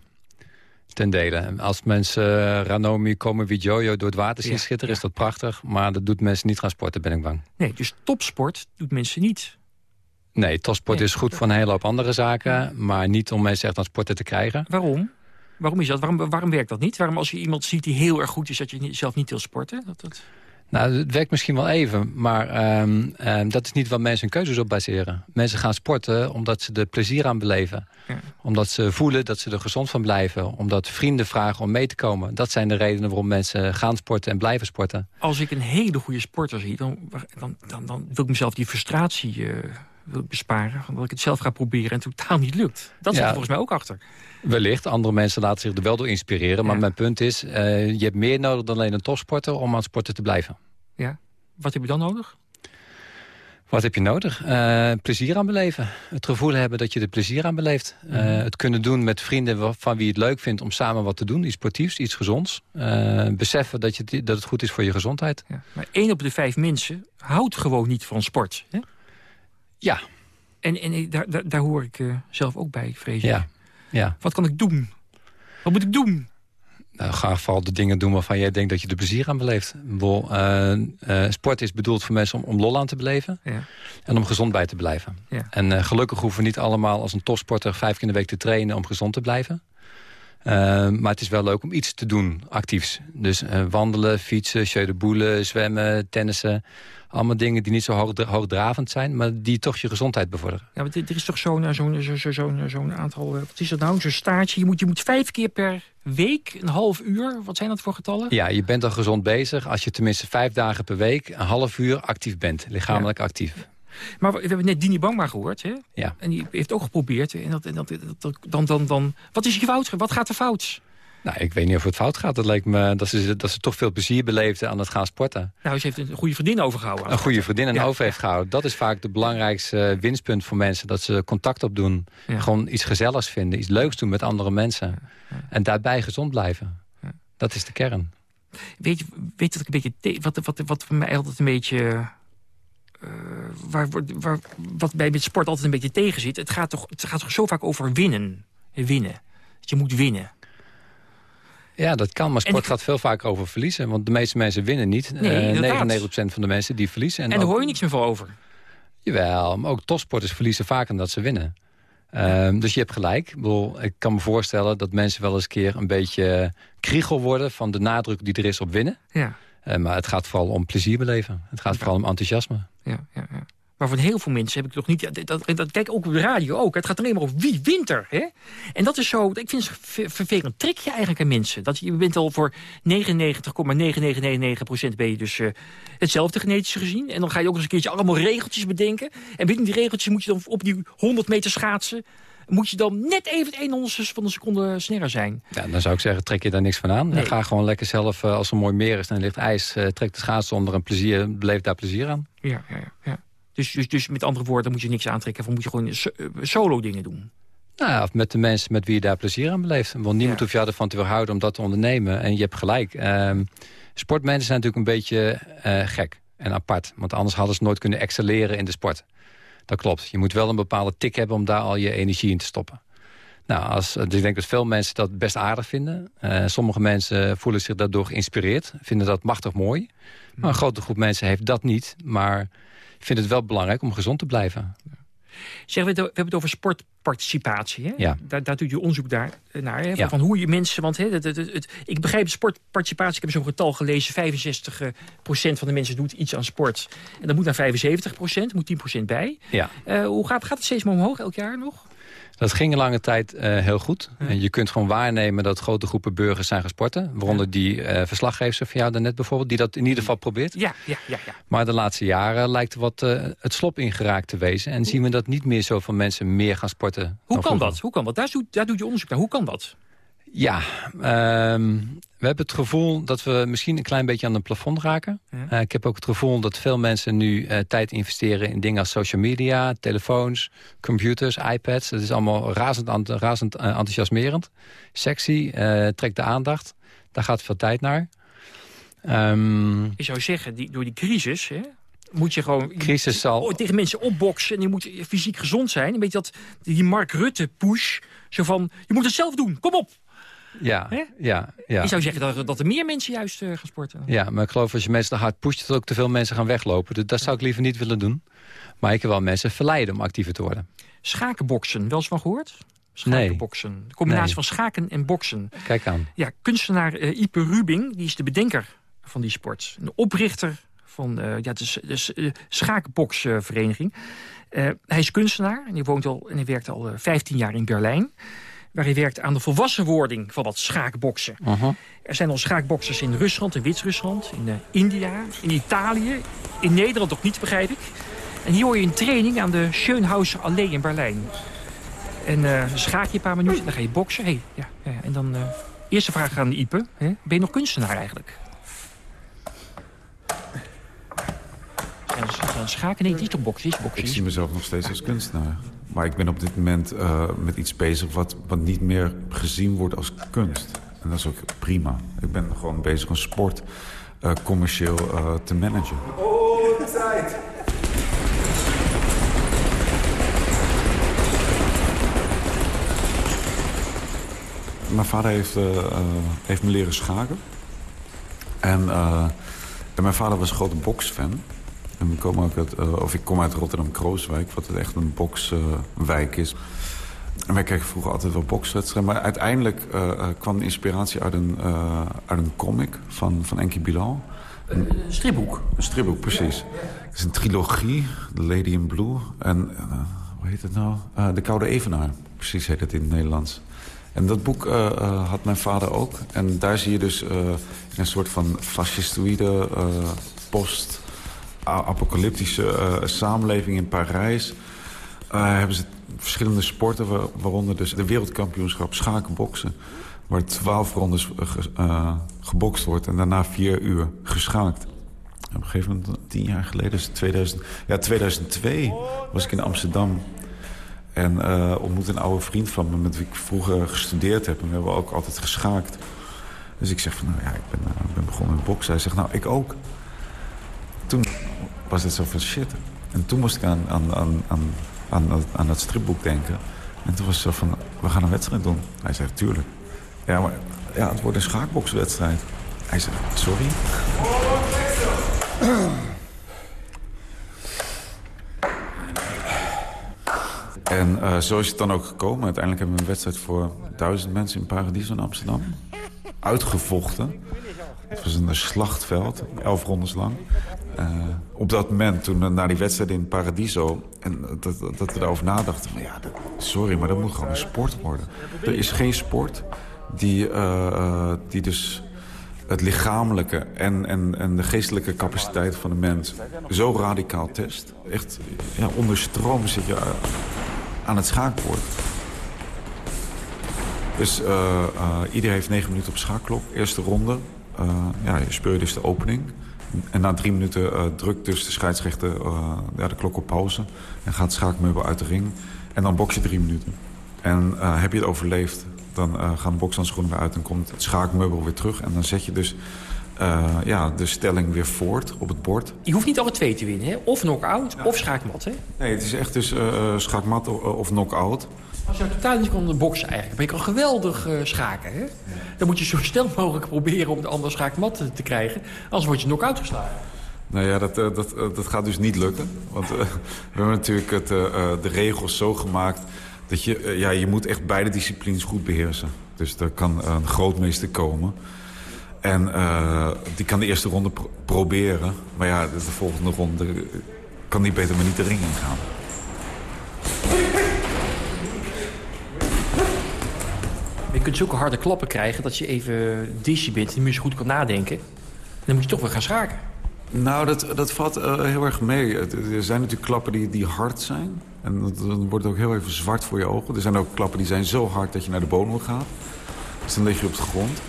[SPEAKER 28] Ten dele. Als mensen uh, Ranomi komen Jojo door het water zien ja, schitteren, ja. is dat prachtig. Maar dat doet mensen niet gaan sporten, ben ik bang.
[SPEAKER 27] Nee, dus topsport doet mensen niet.
[SPEAKER 28] Nee, topsport nee. is goed voor een hele hoop andere zaken. Maar niet om mensen echt aan sporten te krijgen.
[SPEAKER 27] Waarom? Waarom is dat? Waarom, waarom werkt dat niet? Waarom als je iemand ziet die heel erg goed is... dat je zelf niet wil sporten? Dat, dat...
[SPEAKER 28] Nou, het werkt misschien wel even, maar um, um, dat is niet wat mensen hun keuzes op baseren. Mensen gaan sporten omdat ze er plezier aan beleven. Ja. Omdat ze voelen dat ze er gezond van blijven. Omdat vrienden vragen om mee te komen. Dat zijn de redenen waarom mensen gaan sporten en blijven sporten.
[SPEAKER 27] Als ik een hele goede sporter zie, dan, dan, dan, dan wil ik mezelf die frustratie uh, wil besparen. Omdat ik het zelf ga proberen en het totaal niet lukt. Dat zit ja. er volgens mij ook achter.
[SPEAKER 28] Wellicht. Andere mensen laten zich er wel door inspireren. Maar ja. mijn punt is, uh, je hebt meer nodig dan alleen een topsporter om aan sporten te blijven.
[SPEAKER 27] Ja. Wat heb je dan nodig?
[SPEAKER 28] Wat heb je nodig? Uh, plezier aan beleven. Het gevoel hebben dat je er plezier aan beleeft. Uh, mm. Het kunnen doen met vrienden van wie je het leuk vindt om samen wat te doen. Iets sportiefs, iets gezonds. Uh, beseffen dat, je, dat het goed is voor je gezondheid.
[SPEAKER 27] Ja. Maar één op de vijf mensen houdt gewoon niet van sport. Hè?
[SPEAKER 28] Ja.
[SPEAKER 27] En, en daar, daar, daar hoor ik zelf ook bij, vrees ik.
[SPEAKER 28] Ja. Ja.
[SPEAKER 27] Wat kan ik doen? Wat moet ik doen?
[SPEAKER 28] Nou, ga vooral de dingen doen waarvan jij denkt dat je er plezier aan beleeft. Bol, uh, uh, sport is bedoeld voor mensen om, om lol aan te beleven. Ja. En om gezond bij te blijven.
[SPEAKER 27] Ja.
[SPEAKER 28] En uh, gelukkig hoeven we niet allemaal als een topsporter vijf keer in de week te trainen om gezond te blijven. Maar het is wel leuk om iets te doen, actiefs. Dus wandelen, fietsen, jeu de boule, zwemmen, tennissen. Allemaal dingen die niet zo hoog, hoogdravend zijn... maar die toch je gezondheid bevorderen.
[SPEAKER 27] Ja, maar er is toch zo'n zo zo zo zo zo aantal... Wat is dat nou? Zo'n staartje. Je moet, je moet vijf keer per week, een half uur. Wat zijn dat voor getallen?
[SPEAKER 28] Ja, je bent al gezond bezig als je tenminste vijf dagen per week... een half uur actief bent, lichamelijk ja. actief.
[SPEAKER 27] Maar we hebben net Dini Bangma gehoord. Hè?
[SPEAKER 28] Ja.
[SPEAKER 27] En die heeft ook geprobeerd. En dat, en dat, dat, dan, dan, dan, wat is je fout? Wat gaat er fout?
[SPEAKER 28] Nou, ik weet niet of het fout gaat. Het lijkt me dat ze, dat ze toch veel plezier beleefde aan het gaan sporten.
[SPEAKER 27] Nou, ze heeft een goede vriendin overgehouden.
[SPEAKER 28] Een goede vriendin en ja. over heeft gehouden. Dat is vaak de belangrijkste winstpunt voor mensen. Dat ze contact opdoen. Ja. Gewoon iets gezelligs vinden. Iets leuks doen met andere mensen. Ja. En daarbij gezond blijven. Dat is de kern.
[SPEAKER 27] Weet je, weet dat ik een beetje... Wat, wat, wat voor mij altijd een beetje... Uh, waar, waar, wat bij met sport altijd een beetje tegen zit. Het gaat toch, het gaat toch zo vaak over winnen. Winnen. Dat je moet winnen.
[SPEAKER 28] Ja, dat kan, maar sport ik... gaat veel vaker over verliezen. Want de meeste mensen winnen niet.
[SPEAKER 27] Nee,
[SPEAKER 28] uh, 99% van de mensen die verliezen.
[SPEAKER 27] En, en daar hoor je niks meer van over.
[SPEAKER 28] Jawel, maar ook topsporters verliezen vaker dan dat ze winnen. Uh, dus je hebt gelijk. Ik, bedoel, ik kan me voorstellen dat mensen wel eens een keer een beetje kriegel worden... van de nadruk die er is op winnen.
[SPEAKER 27] Ja.
[SPEAKER 28] Uh, maar het gaat vooral om plezier beleven. Het gaat ja. vooral om enthousiasme.
[SPEAKER 27] Ja, ja. Maar voor heel veel mensen heb ik nog niet... Dat, dat, kijk, ook op de radio ook. Het gaat alleen maar over wie wint er. Hè? En dat is zo... Ik vind het een vervelend trekje eigenlijk aan mensen. Dat je bent al voor 99,9999% ben je dus uh, hetzelfde genetisch gezien. En dan ga je ook eens een keertje allemaal regeltjes bedenken. En binnen die regeltjes moet je dan op die 100 meter schaatsen moet je dan net even het 100 van een seconde sneller zijn.
[SPEAKER 28] Ja, dan zou ik zeggen, trek je daar niks van aan. Nee. Ga gewoon lekker zelf, uh, als er mooi meer is en er ligt ijs... Uh, trek de schaatsen onder en plezier, beleef daar plezier aan.
[SPEAKER 27] Ja, ja, ja. Dus, dus, dus met andere woorden moet je niks aantrekken. Of moet je gewoon solo dingen doen.
[SPEAKER 28] Nou ja, of met de mensen met wie je daar plezier aan beleeft. Want niemand ja. hoeft jou ervan te weerhouden om dat te ondernemen. En je hebt gelijk. Um, sportmensen zijn natuurlijk een beetje uh, gek en apart. Want anders hadden ze nooit kunnen excelleren in de sport. Dat klopt. Je moet wel een bepaalde tik hebben om daar al je energie in te stoppen. Nou, als, dus ik denk dat veel mensen dat best aardig vinden. Uh, sommige mensen voelen zich daardoor geïnspireerd. Vinden dat machtig mooi. Maar een grote groep mensen heeft dat niet. Maar vindt het wel belangrijk om gezond te blijven.
[SPEAKER 27] Zeg, we, we hebben het over sportparticipatie. Hè?
[SPEAKER 28] Ja.
[SPEAKER 27] Daar, daar doet je onderzoek daar, naar. Hè? Van,
[SPEAKER 28] Ja.
[SPEAKER 27] van hoe je mensen... Want hè, het, het, het- het- ik begrijp sportparticipatie. Ik heb zo'n getal gelezen. 65 eh, procent van de mensen doet iets aan sport. En dat moet naar 75 procent. moet 10 procent bij.
[SPEAKER 28] Ja.
[SPEAKER 27] Eh, hoe gaat, gaat het steeds maar omhoog elk jaar nog?
[SPEAKER 28] Dat ging een lange tijd eh, heel goed. En je kunt gewoon waarnemen dat grote groepen burgers zijn gaan sporten. Waaronder die eh verslaggever van jou daarnet bijvoorbeeld. Die dat in ieder geval probeert.
[SPEAKER 27] Ja, ja, ja. ja.
[SPEAKER 28] Maar de laatste jaren lijkt wat eh, het slop ingeraakt te wezen. En zien we dat niet meer zoveel mensen meer gaan sporten.
[SPEAKER 27] Hoe kan
[SPEAKER 28] vroeger.
[SPEAKER 27] dat? Hoe kan dat? Daar doet, daar doet je onderzoek naar. Hoe kan dat?
[SPEAKER 28] Ja, ehm, we hebben het gevoel dat we misschien een klein beetje aan een plafond raken.
[SPEAKER 27] Ja.
[SPEAKER 28] Eh, ik heb ook het gevoel dat veel mensen nu eh, tijd investeren in dingen als social media, telefoons, computers, iPads. Dat is allemaal razend, razend eh, enthousiasmerend. Sexy, eh, trekt de aandacht. Daar gaat veel tijd naar. Ehm,
[SPEAKER 27] Je zou zeggen, die, door die crisis... Hè, moet je gewoon
[SPEAKER 28] Crisis zal-
[SPEAKER 27] oh, tegen mensen opboksen... en je moet fysiek gezond zijn. Een beetje dat, die Mark Rutte-push. Zo van, je moet het zelf doen, kom op.
[SPEAKER 28] ja, ja, ja.
[SPEAKER 27] Je zou zeggen dat, dat er meer mensen juist eh, gaan sporten.
[SPEAKER 28] Ja, maar ik geloof als je mensen te hard pusht... dat ook te veel mensen gaan weglopen. Dus dat zou ik liever niet willen doen. Maar ik wil wel mensen verleiden om actiever te worden.
[SPEAKER 27] Schakenboksen, wel eens van gehoord? Schakenboksen. De combinatie
[SPEAKER 28] Nee.
[SPEAKER 27] van schaken en boksen.
[SPEAKER 28] Kijk aan.
[SPEAKER 27] Ja, kunstenaar eh, Ipe Rubing, die is de bedenker van die sport. De oprichter van eh, ja, de, de hij is kunstenaar en hij, woont al, en hij werkt al eh, 15 jaar in Berlijn. Waar hij werkt aan de volwassenwording van dat schaakboksen.
[SPEAKER 28] Uh-huh.
[SPEAKER 27] Er zijn al schaakboksers in Rusland en Wit-Rusland, in eh, India, in Italië. In Nederland ook niet, begrijp ik. En hier hoor je een training aan de Schönhauser Allee in Berlijn. En eh, dan schaak je een paar minuten en dan ga je boksen. Hey, ja, ja, en dan eh, eerste vraag aan Ipe. Hè? Ben je nog kunstenaar eigenlijk? En dan schaken? Nee, het is toch boksen? Is boksen.
[SPEAKER 31] Ik zie mezelf nog steeds als kunstenaar. Maar ik ben op dit moment eh, met iets bezig wat, wat niet meer gezien wordt als kunst. En dat is ook prima. Ik ben gewoon bezig om sport eh, commercieel eh, te managen.
[SPEAKER 32] Oh, tijd.
[SPEAKER 31] Mijn vader heeft, heeft me leren schaken. En, en mijn vader was een grote boksfan. En we komen ook uit, eh, of ik kom uit Rotterdam-Krooswijk, wat echt een bokswijk is. En wij kregen vroeger altijd wel bokswedstrijden. Maar uiteindelijk eh, eh, kwam de inspiratie uit een, uit een comic van, van Enki Bilal. Een
[SPEAKER 27] stripboek?
[SPEAKER 31] Een stripboek, precies. Het is een trilogie, The Lady in Blue. En hoe heet het nou? De Koude Evenaar, precies heet het in het Nederlands. En dat boek had mijn vader ook. En daar zie je dus in een soort van fascistoïde eh, post-apocalyptische eh, samenleving in Parijs... eh, hebben ze verschillende sporten, wa- waaronder dus de wereldkampioenschap schakenboksen... waar twaalf rondes eh, ge- gebokst wordt en daarna vier uur geschaakt. Op een gegeven moment, tien jaar geleden, dus 2000, ja, 2002, was ik in Amsterdam... En eh ontmoette een oude vriend van me met wie ik vroeger gestudeerd heb. En we hebben ook altijd geschaakt. Dus ik zeg van, nou ja, ik ben, ik ben begonnen met boksen. Hij zegt, nou, ik ook. Toen was het zo van shit. En toen moest ik aan, aan, aan, aan, aan, dat- stripboek denken. En toen was het zo van, we gaan een wedstrijd doen. Hij zei, tuurlijk. Ja, maar ja, het wordt een schaakbokswedstrijd. Hij zei, sorry. En eh, zo is het dan ook gekomen. Uiteindelijk hebben we een wedstrijd voor duizend mensen in Paradiso in Amsterdam. Uitgevochten. Het was een slachtveld, elf rondes lang. Eh, op dat moment, toen we naar die wedstrijd in Paradiso... en dat, dat, we daarover nadachten... Van, ja, sorry, maar dat moet gewoon een sport worden. Er is geen sport die, eh, eh, die dus het lichamelijke en, en, en de geestelijke capaciteit van de mens zo radicaal test. Echt ja, onder stroom zit je eh, aan het schaakbord. Dus eh eh, iedereen heeft negen minuten op schaakklok. Eerste ronde. Eh, ja, je speelt dus de opening. En na drie minuten eh, drukt dus de scheidsrechter eh, ja, de klok op pauze. En gaat het schaakmeubel uit de ring. En dan boks je drie minuten. En heb je het overleefd, dan gaan de bokshandschoenen weer uit... en komt het schaakmeubel weer terug. En dan zet je dus ja, de stelling weer voort op het bord.
[SPEAKER 27] Je hoeft niet alle twee te winnen, hè? Of knock-out, of schaakmat, hè?
[SPEAKER 31] Nee, het is echt dus schaakmat of knock-out.
[SPEAKER 27] Als je totaal niet kan boksen eigenlijk, maar je kan geweldig eh, schaken, hè? Dan moet je zo snel mogelijk proberen om de andere schaakmat te, te krijgen. Anders word je knock-out geslagen.
[SPEAKER 31] Nou ja, dat, eh, dat, eh, dat gaat dus niet lukken. Want eh, we hebben natuurlijk het, eh, eh, de regels zo gemaakt... dat je, eh, ja, je moet echt beide disciplines goed beheersen. Dus er kan een grootmeester komen. En eh, die kan de eerste ronde pro- proberen. Maar ja, de volgende ronde eh, kan die beter maar niet de ring ingaan.
[SPEAKER 27] Je kunt zulke harde klappen krijgen dat je even dizzy bent... en niet meer zo goed kan nadenken. Dan moet je toch weer gaan schaken.
[SPEAKER 31] Nou, dat, dat valt eh, heel erg mee. Er zijn natuurlijk klappen die, die hard zijn. En dat- dan wordt het ook heel even zwart voor je ogen. Er zijn ook klappen die zijn zo hard dat je naar de bodem gaat. Dus dan lig je op de grond.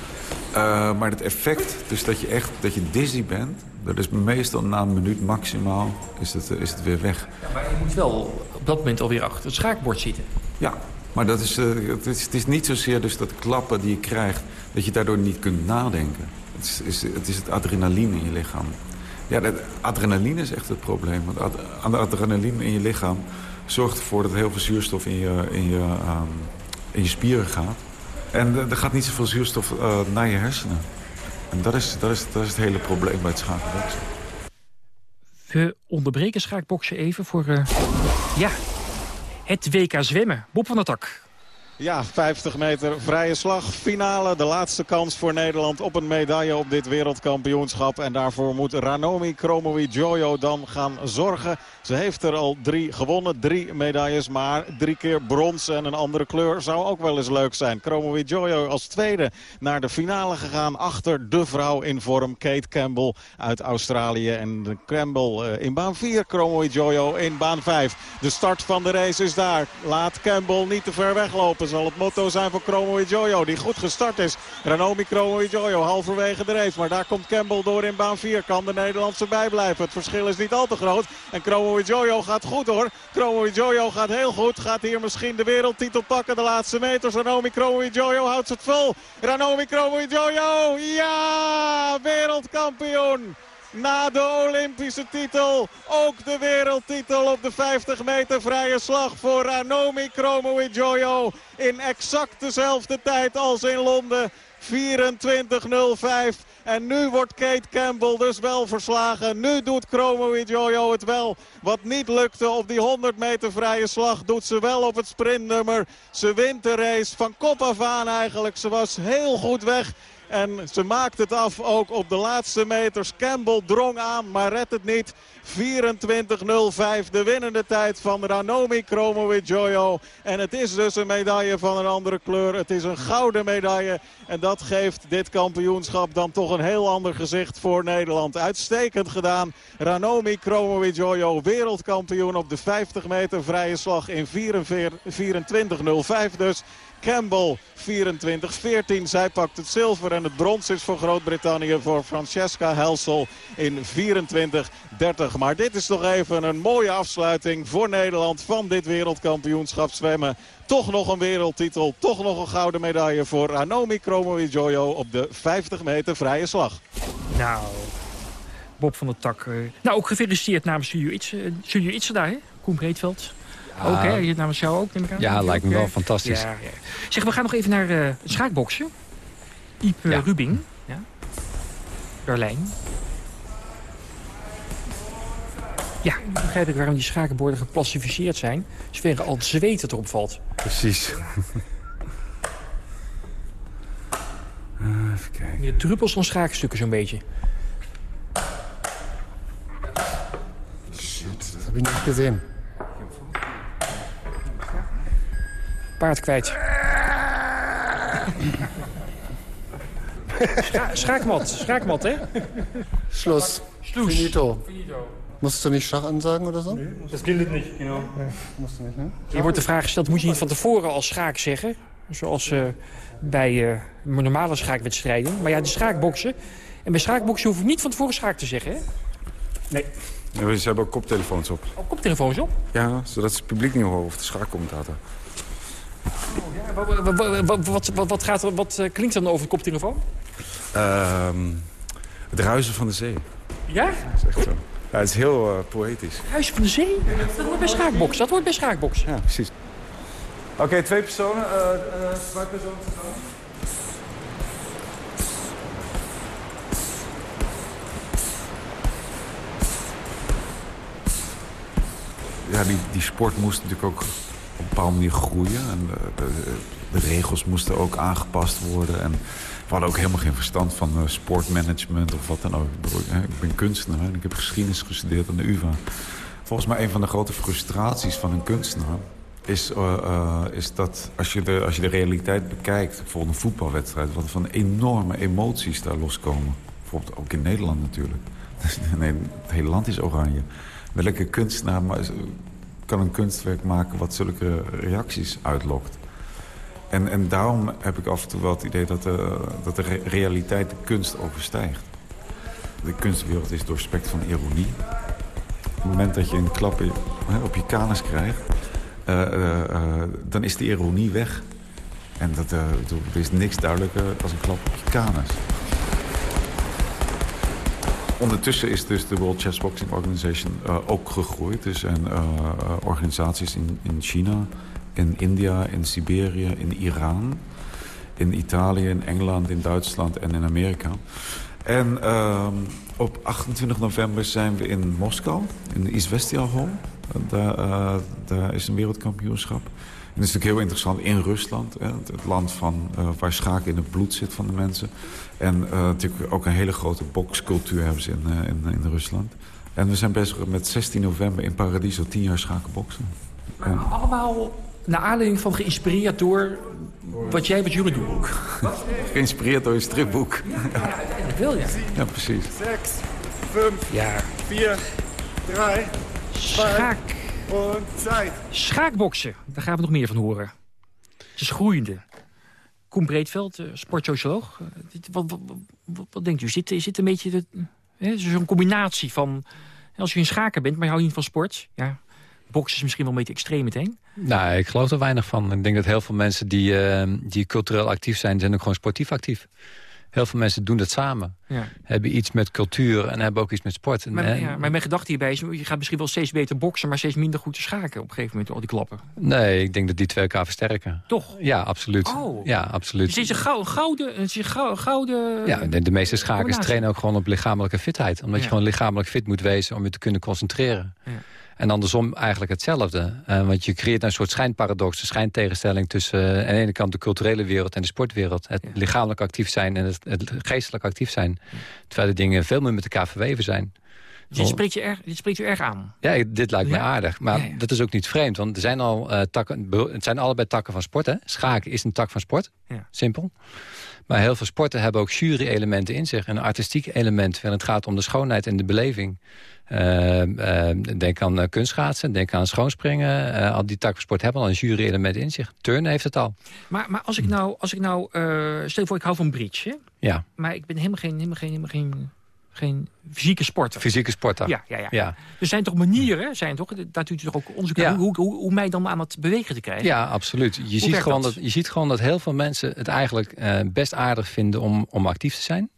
[SPEAKER 31] Eh, maar het effect, dus dat je echt dat je dizzy bent... dat is meestal na een minuut maximaal is het, is het weer weg.
[SPEAKER 27] Maar je moet wel op dat moment alweer achter het schaakbord zitten.
[SPEAKER 31] Ja, maar dat is, eh, het, is, het is niet zozeer dus dat klappen die je krijgt... dat je daardoor niet kunt nadenken. Het is, is, het, is het adrenaline in je lichaam. Ja, adrenaline is echt het probleem. Want ad, de adrenaline in je lichaam zorgt ervoor dat heel veel zuurstof in je, in je, ehm, in je spieren gaat. En er- gaat niet zoveel zuurstof eh, naar je hersenen. En dat is, dat, is, dat is het hele probleem bij het schakenboksen.
[SPEAKER 27] We onderbreken schaakboksen even voor... eh, ja, het WK zwemmen. Bob van der Tak.
[SPEAKER 12] Ja, 50 meter vrije slag. Finale, de laatste kans voor Nederland op een medaille op dit wereldkampioenschap. En daarvoor moet Ranomi Kromowidjojo dan gaan zorgen. Ze heeft er al drie gewonnen, drie medailles, maar drie keer brons en een andere kleur zou ook wel eens leuk zijn. Kromowidjojo als tweede naar de finale gegaan achter de vrouw in vorm, Kate Campbell uit Australië. En Campbell eh, in baan 4, Kromowidjojo in baan 5. De start van de race is daar. Laat Campbell niet te ver weglopen, zal het motto zijn voor Kromowidjojo, die goed gestart is. Ranomi Kromowidjojo halverwege de race, maar daar komt Campbell door in baan 4. Kan de Nederlandse bijblijven. Het verschil is niet al te groot. En Kromowidjojo gaat goed hoor. Kromowidjojo gaat heel goed. Gaat hier misschien de wereldtitel pakken de laatste meters. Ranomi Kromowidjojo houdt het vol. Ranomi Kromowidjojo, ja, wereldkampioen. Na de Olympische titel ook de wereldtitel op de 50 meter vrije slag voor Ranomi Kromowidjojo. In exact dezelfde tijd als in Londen. 24.05. En nu wordt Kate Campbell dus wel verslagen. Nu doet Kromowidjojo het wel. Wat niet lukte op die 100 meter vrije slag doet ze wel op het sprintnummer. Ze wint de race van kop af aan eigenlijk. Ze was heel goed weg. En ze maakt het af ook op de laatste meters. Campbell drong aan, maar redt het niet. 24.05, de winnende tijd van Ranomi Kromowidjojo. En het is dus een medaille van een andere kleur. Het is een gouden medaille. En dat geeft dit kampioenschap dan toch een heel ander gezicht voor Nederland. Uitstekend gedaan. Ranomi Kromowidjojo, wereldkampioen op de 50 meter vrije slag in 24.05 dus. Campbell 24-14. Zij pakt het zilver en het brons is voor Groot-Brittannië voor Francesca Helsel in 24-30. Maar dit is toch even een mooie afsluiting voor Nederland van dit wereldkampioenschap zwemmen. Toch nog een wereldtitel, toch nog een gouden medaille voor Anomi Kromowidjojo op de 50 meter vrije slag.
[SPEAKER 27] Nou, Bob van der Tak. eh, nou, ook gefeliciteerd namens Studio eh, daar, hè? Koen Breedveld.
[SPEAKER 28] Ja.
[SPEAKER 27] Ook, hè? Namens jou ook, neem ik aan.
[SPEAKER 28] Ja, lijkt me wel
[SPEAKER 27] eh,
[SPEAKER 28] fantastisch.
[SPEAKER 27] Ja, ja. Zeg, we gaan nog even naar eh, het schaakboksen. Iep eh, Rubing. Ja. Berlijn. Ja, nu begrijp ik waarom die schakenborden geclassificeerd zijn. Zover al het zweet dat erop valt.
[SPEAKER 31] Precies. Eh, even kijken.
[SPEAKER 27] Je druppels van schaakstukken zo'n beetje.
[SPEAKER 33] Shit, dat heb ik niet gezien.
[SPEAKER 27] Paard kwijt. Scha schaakmat, schaakmat, hè?
[SPEAKER 33] Schluss.
[SPEAKER 27] Schluss.
[SPEAKER 33] Finito. Musst du nicht Schach ansagen oder so?
[SPEAKER 27] Dat gilt niet, genau.
[SPEAKER 33] Nee, ne?
[SPEAKER 27] Je wordt de vraag gesteld, moet je niet van tevoren als schaak zeggen? Zoals eh, bij eh, normale schaakwedstrijden. Maar ja, de schaakboksen. En bij schaakboksen hoef je niet van tevoren schaak te zeggen, hè? Nee.
[SPEAKER 31] Ja, ze hebben ook koptelefoons op.
[SPEAKER 27] Oh, koptelefoons op?
[SPEAKER 31] Ja, zodat ze het publiek niet horen of de schaakcommentator.
[SPEAKER 27] Wat, wat, wat, wat klinkt dan over de koptelefoon?
[SPEAKER 31] Um, het ruizen eh, van de zee.
[SPEAKER 27] Ja?
[SPEAKER 31] Dat is echt zo. Het is heel poëtisch.
[SPEAKER 27] Ruizen van de zee? Dat wordt bij schaakbox. Dat wordt bij schaakbox.
[SPEAKER 31] Ja, precies. Oké, twee personen. Eh, uh, uh, twee personen Ja, die, die sport moest natuurlijk ook bepaalde manier groeien. En de, de, de regels moesten ook aangepast worden. En we hadden ook helemaal geen verstand van uh, sportmanagement of wat dan ook. Ik ben kunstenaar en ik heb geschiedenis gestudeerd aan de UvA. Volgens mij een van de grote frustraties van een kunstenaar... is, is dat als je, de, als je de realiteit bekijkt... bijvoorbeeld een voetbalwedstrijd... wat van enorme emoties daar loskomen. Bijvoorbeeld ook in Nederland natuurlijk. nee, het hele land is oranje. Welke kunstenaar kan een kunstwerk maken... wat zulke reacties uitlokt? En, en daarom heb ik af en toe wel het idee dat de, dat de realiteit de kunst overstijgt. De kunstwereld is doorspekt van ironie. Op het moment dat je een klap op je kanus krijgt... Uh, uh, dan is de ironie weg. En dat, er is niks duidelijker als een klap op je kanus. Ondertussen is dus de World Chess Boxing Organization ook gegroeid. Er zijn organisaties in, in China, in India, in Siberië, in Iran, in Italië, in Engeland, in Duitsland en in Amerika. En uh, op 28 november zijn we in Moskou, in de Izvestia Hall. Uh, daar is een wereldkampioenschap. En dat is natuurlijk heel interessant in Rusland. Hè, het land van, uh, waar schaken in het bloed zit van de mensen. En uh, natuurlijk ook een hele grote bokscultuur hebben ze in, in, in Rusland. En we zijn bezig met 16 november in Paradiso 10 jaar schaken boksen.
[SPEAKER 27] En... Allemaal naar aanleiding van geïnspireerd door wat jij met jullie doen.
[SPEAKER 31] Geïnspireerd door je stripboek.
[SPEAKER 27] Ja, uiteindelijk wel, ja.
[SPEAKER 31] Ja, precies.
[SPEAKER 18] 6, 5,
[SPEAKER 27] ja.
[SPEAKER 18] 4, 3,
[SPEAKER 27] Schaak.
[SPEAKER 18] En tijd.
[SPEAKER 27] Schaakboksen, daar gaan we nog meer van horen. Het is groeiende. Koen Breedveld, sportsocioloog. Wat, wat, wat, wat, denkt u? Zit, is dit een beetje zo'n combinatie van... Als je een schaker bent, maar je houdt niet van sport... Ja, boksen is misschien wel een beetje extreem meteen.
[SPEAKER 28] Nou, ik geloof er weinig van. Ik denk dat heel veel mensen die, uh, die cultureel actief zijn... zijn ook gewoon sportief actief. Heel veel mensen doen dat samen.
[SPEAKER 27] Ja.
[SPEAKER 28] Hebben iets met cultuur en hebben ook iets met sport.
[SPEAKER 27] Maar,
[SPEAKER 28] en,
[SPEAKER 27] ja, maar mijn gedachte hierbij is... je gaat misschien wel steeds beter boksen... maar steeds minder goed te schaken op een gegeven moment, al die klappen.
[SPEAKER 28] Nee, ik denk dat die twee elkaar versterken.
[SPEAKER 27] Toch?
[SPEAKER 28] Ja, absoluut.
[SPEAKER 27] Oh.
[SPEAKER 28] Ja, absoluut.
[SPEAKER 27] Dus het is een gouden... Het is een gouden
[SPEAKER 28] ja, de, de meeste schakers trainen ook gewoon op lichamelijke fitheid. Omdat ja. je gewoon lichamelijk fit moet wezen om je te kunnen concentreren.
[SPEAKER 27] Ja.
[SPEAKER 28] En andersom eigenlijk hetzelfde. Uh, want je creëert een soort schijnparadox, een schijntegenstelling... tussen uh, aan de ene kant de culturele wereld en de sportwereld. Het ja. lichamelijk actief zijn en het, het, geestelijk actief zijn. Terwijl de dingen veel meer met elkaar verweven zijn.
[SPEAKER 27] Dit spreekt, je erg, dit spreekt u erg aan.
[SPEAKER 28] Ja, dit lijkt me aardig. Maar dat is ook niet vreemd. Want er zijn al uh, takken, het zijn allebei takken van sport. Hè? Schaken is een tak van sport. Simpel. Maar heel veel sporten hebben ook jury-elementen in zich. Een artistiek element. Wanneer het gaat om de schoonheid en de beleving. Uh, uh, denk aan uh, kunstschaatsen, denk aan schoonspringen. al die takken van sport hebben al een jury-element in zich. Turnen heeft het al.
[SPEAKER 27] Maar, maar als ik nou, als ik nou stel je voor ik hou van bridge, hè?
[SPEAKER 28] Ja.
[SPEAKER 27] Maar ik ben helemaal geen, helemaal geen, helemaal geen, geen fysieke sporter.
[SPEAKER 28] Fysieke sporter.
[SPEAKER 27] Ja, ja, ja. ja. Er zijn toch manieren, zijn toch, doet u toch ook onderzoek ja. hoe, hoe, hoe mij dan aan het bewegen te krijgen?
[SPEAKER 28] Ja, absoluut. Je, ziet gewoon dat? dat? je ziet gewoon dat heel veel mensen het eigenlijk best aardig vinden om, om actief te zijn.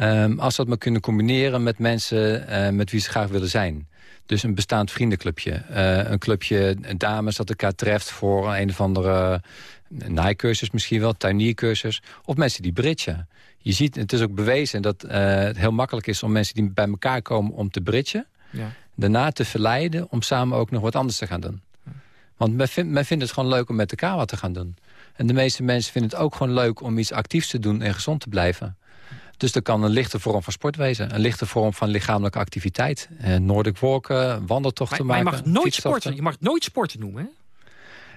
[SPEAKER 28] Um, als ze dat maar kunnen combineren met mensen uh, met wie ze graag willen zijn. Dus een bestaand vriendenclubje. Uh, een clubje dames dat elkaar treft voor een of andere naaicursus misschien wel, tuiniercursus. Of mensen die bridgen. Je ziet, het is ook bewezen dat uh, het heel makkelijk is om mensen die bij elkaar komen om te bridgen.
[SPEAKER 27] Ja.
[SPEAKER 28] Daarna te verleiden om samen ook nog wat anders te gaan doen. Want men, vind, men vindt het gewoon leuk om met elkaar wat te gaan doen. En de meeste mensen vinden het ook gewoon leuk om iets actiefs te doen en gezond te blijven. Dus dat kan een lichte vorm van sport wezen. Een lichte vorm van lichamelijke activiteit. Eh, Noordic walken, wandeltochten
[SPEAKER 27] maar,
[SPEAKER 28] maken.
[SPEAKER 27] Maar je mag nooit sporten. Je mag nooit sporten noemen, hè?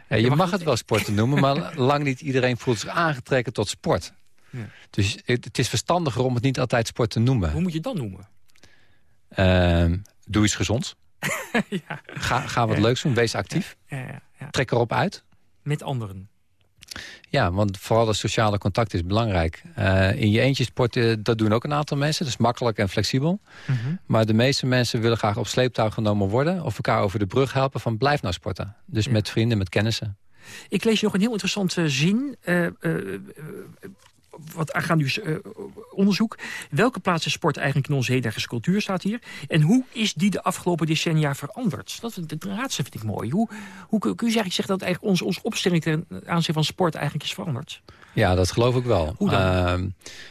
[SPEAKER 28] Ja, je, je mag, mag het wel sporten noemen, maar lang niet iedereen voelt zich aangetrekken tot sport.
[SPEAKER 27] Ja.
[SPEAKER 28] Dus het, het, is verstandiger om het niet altijd sport te noemen.
[SPEAKER 27] Hoe moet je het dan noemen?
[SPEAKER 28] Uh, doe iets gezonds.
[SPEAKER 27] ja.
[SPEAKER 28] ga, ga wat ja. leuks doen, wees actief.
[SPEAKER 27] Ja,
[SPEAKER 28] Trek erop uit.
[SPEAKER 27] Met anderen.
[SPEAKER 28] Ja, want vooral het sociale contact is belangrijk. Uh, in je eentje sporten, dat doen ook een aantal mensen. Dat is makkelijk en flexibel.
[SPEAKER 27] Mm -hmm.
[SPEAKER 28] Maar de meeste mensen willen graag op sleeptouw genomen worden... of elkaar over de brug helpen van blijf nou sporten. Dus ja. met vrienden, met kennissen.
[SPEAKER 27] Ik lees je nog een heel interessante zin... Uh, uh, wat aangaande uw uh, onderzoek. Welke plaats is sport eigenlijk in onze hedendaagse cultuur, staat hier. En hoe is die de afgelopen decennia veranderd? Dat het raadse vind ik mooi. Hoe, hoe kun je eigenlijk zeggen dat eigenlijk onze, onze opstelling ten aanzien van sport eigenlijk is veranderd?
[SPEAKER 28] Ja, dat geloof ik wel.
[SPEAKER 27] Hoe dan?
[SPEAKER 28] Uh,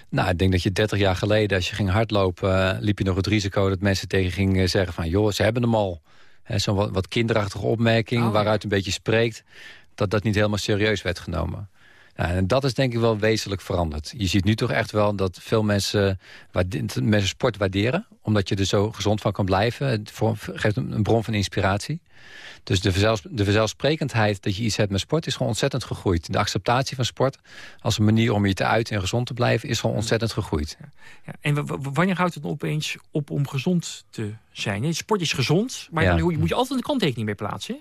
[SPEAKER 28] nou, ik denk dat je 30 jaar geleden, als je ging hardlopen... Uh, liep je nog het risico dat mensen tegen gingen zeggen van... joh, ze hebben hem al. Zo'n wat, wat kinderachtige opmerking
[SPEAKER 27] Oh.
[SPEAKER 28] waaruit een beetje spreekt... dat dat niet helemaal serieus werd genomen. Nou, en dat is denk ik wel wezenlijk veranderd. Je ziet nu toch echt wel dat veel mensen, mensen sport waarderen... omdat je er zo gezond van kan blijven. Het geeft een, bron van inspiratie. Dus de, de vanzelfsprekendheid dat je iets hebt met sport... is gewoon ontzettend gegroeid. De acceptatie van sport als een manier om je te uiten en gezond te blijven... is gewoon ontzettend gegroeid.
[SPEAKER 27] Ja, en wanneer houdt het opeens op om gezond te zijn? Sport is gezond, maar
[SPEAKER 28] Ja.
[SPEAKER 27] dan moet je altijd een kanttekening bij plaatsen.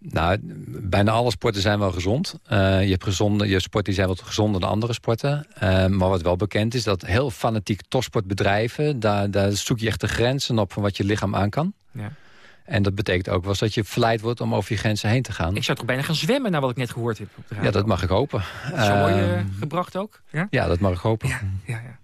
[SPEAKER 28] Nou, bijna alle sporten zijn wel gezond. Eh, je hebt gezonde, je sporten die zijn wat gezonder dan andere sporten. Eh, maar wat wel bekend is, dat heel fanatiek topsportbedrijven... Daar, daar zoek je echt de grenzen op van wat je lichaam aan kan.
[SPEAKER 27] Ja.
[SPEAKER 28] En dat betekent ook wel eens dat je verleid wordt om over je grenzen heen te gaan.
[SPEAKER 27] Ik zou toch bijna gaan zwemmen naar wat ik net gehoord heb. Op de
[SPEAKER 28] Ja, dat mag ik hopen.
[SPEAKER 27] Dat is zo mooi eh, gebracht ook. Ja?
[SPEAKER 28] ja, dat mag ik hopen.
[SPEAKER 27] Ja, ja, ja.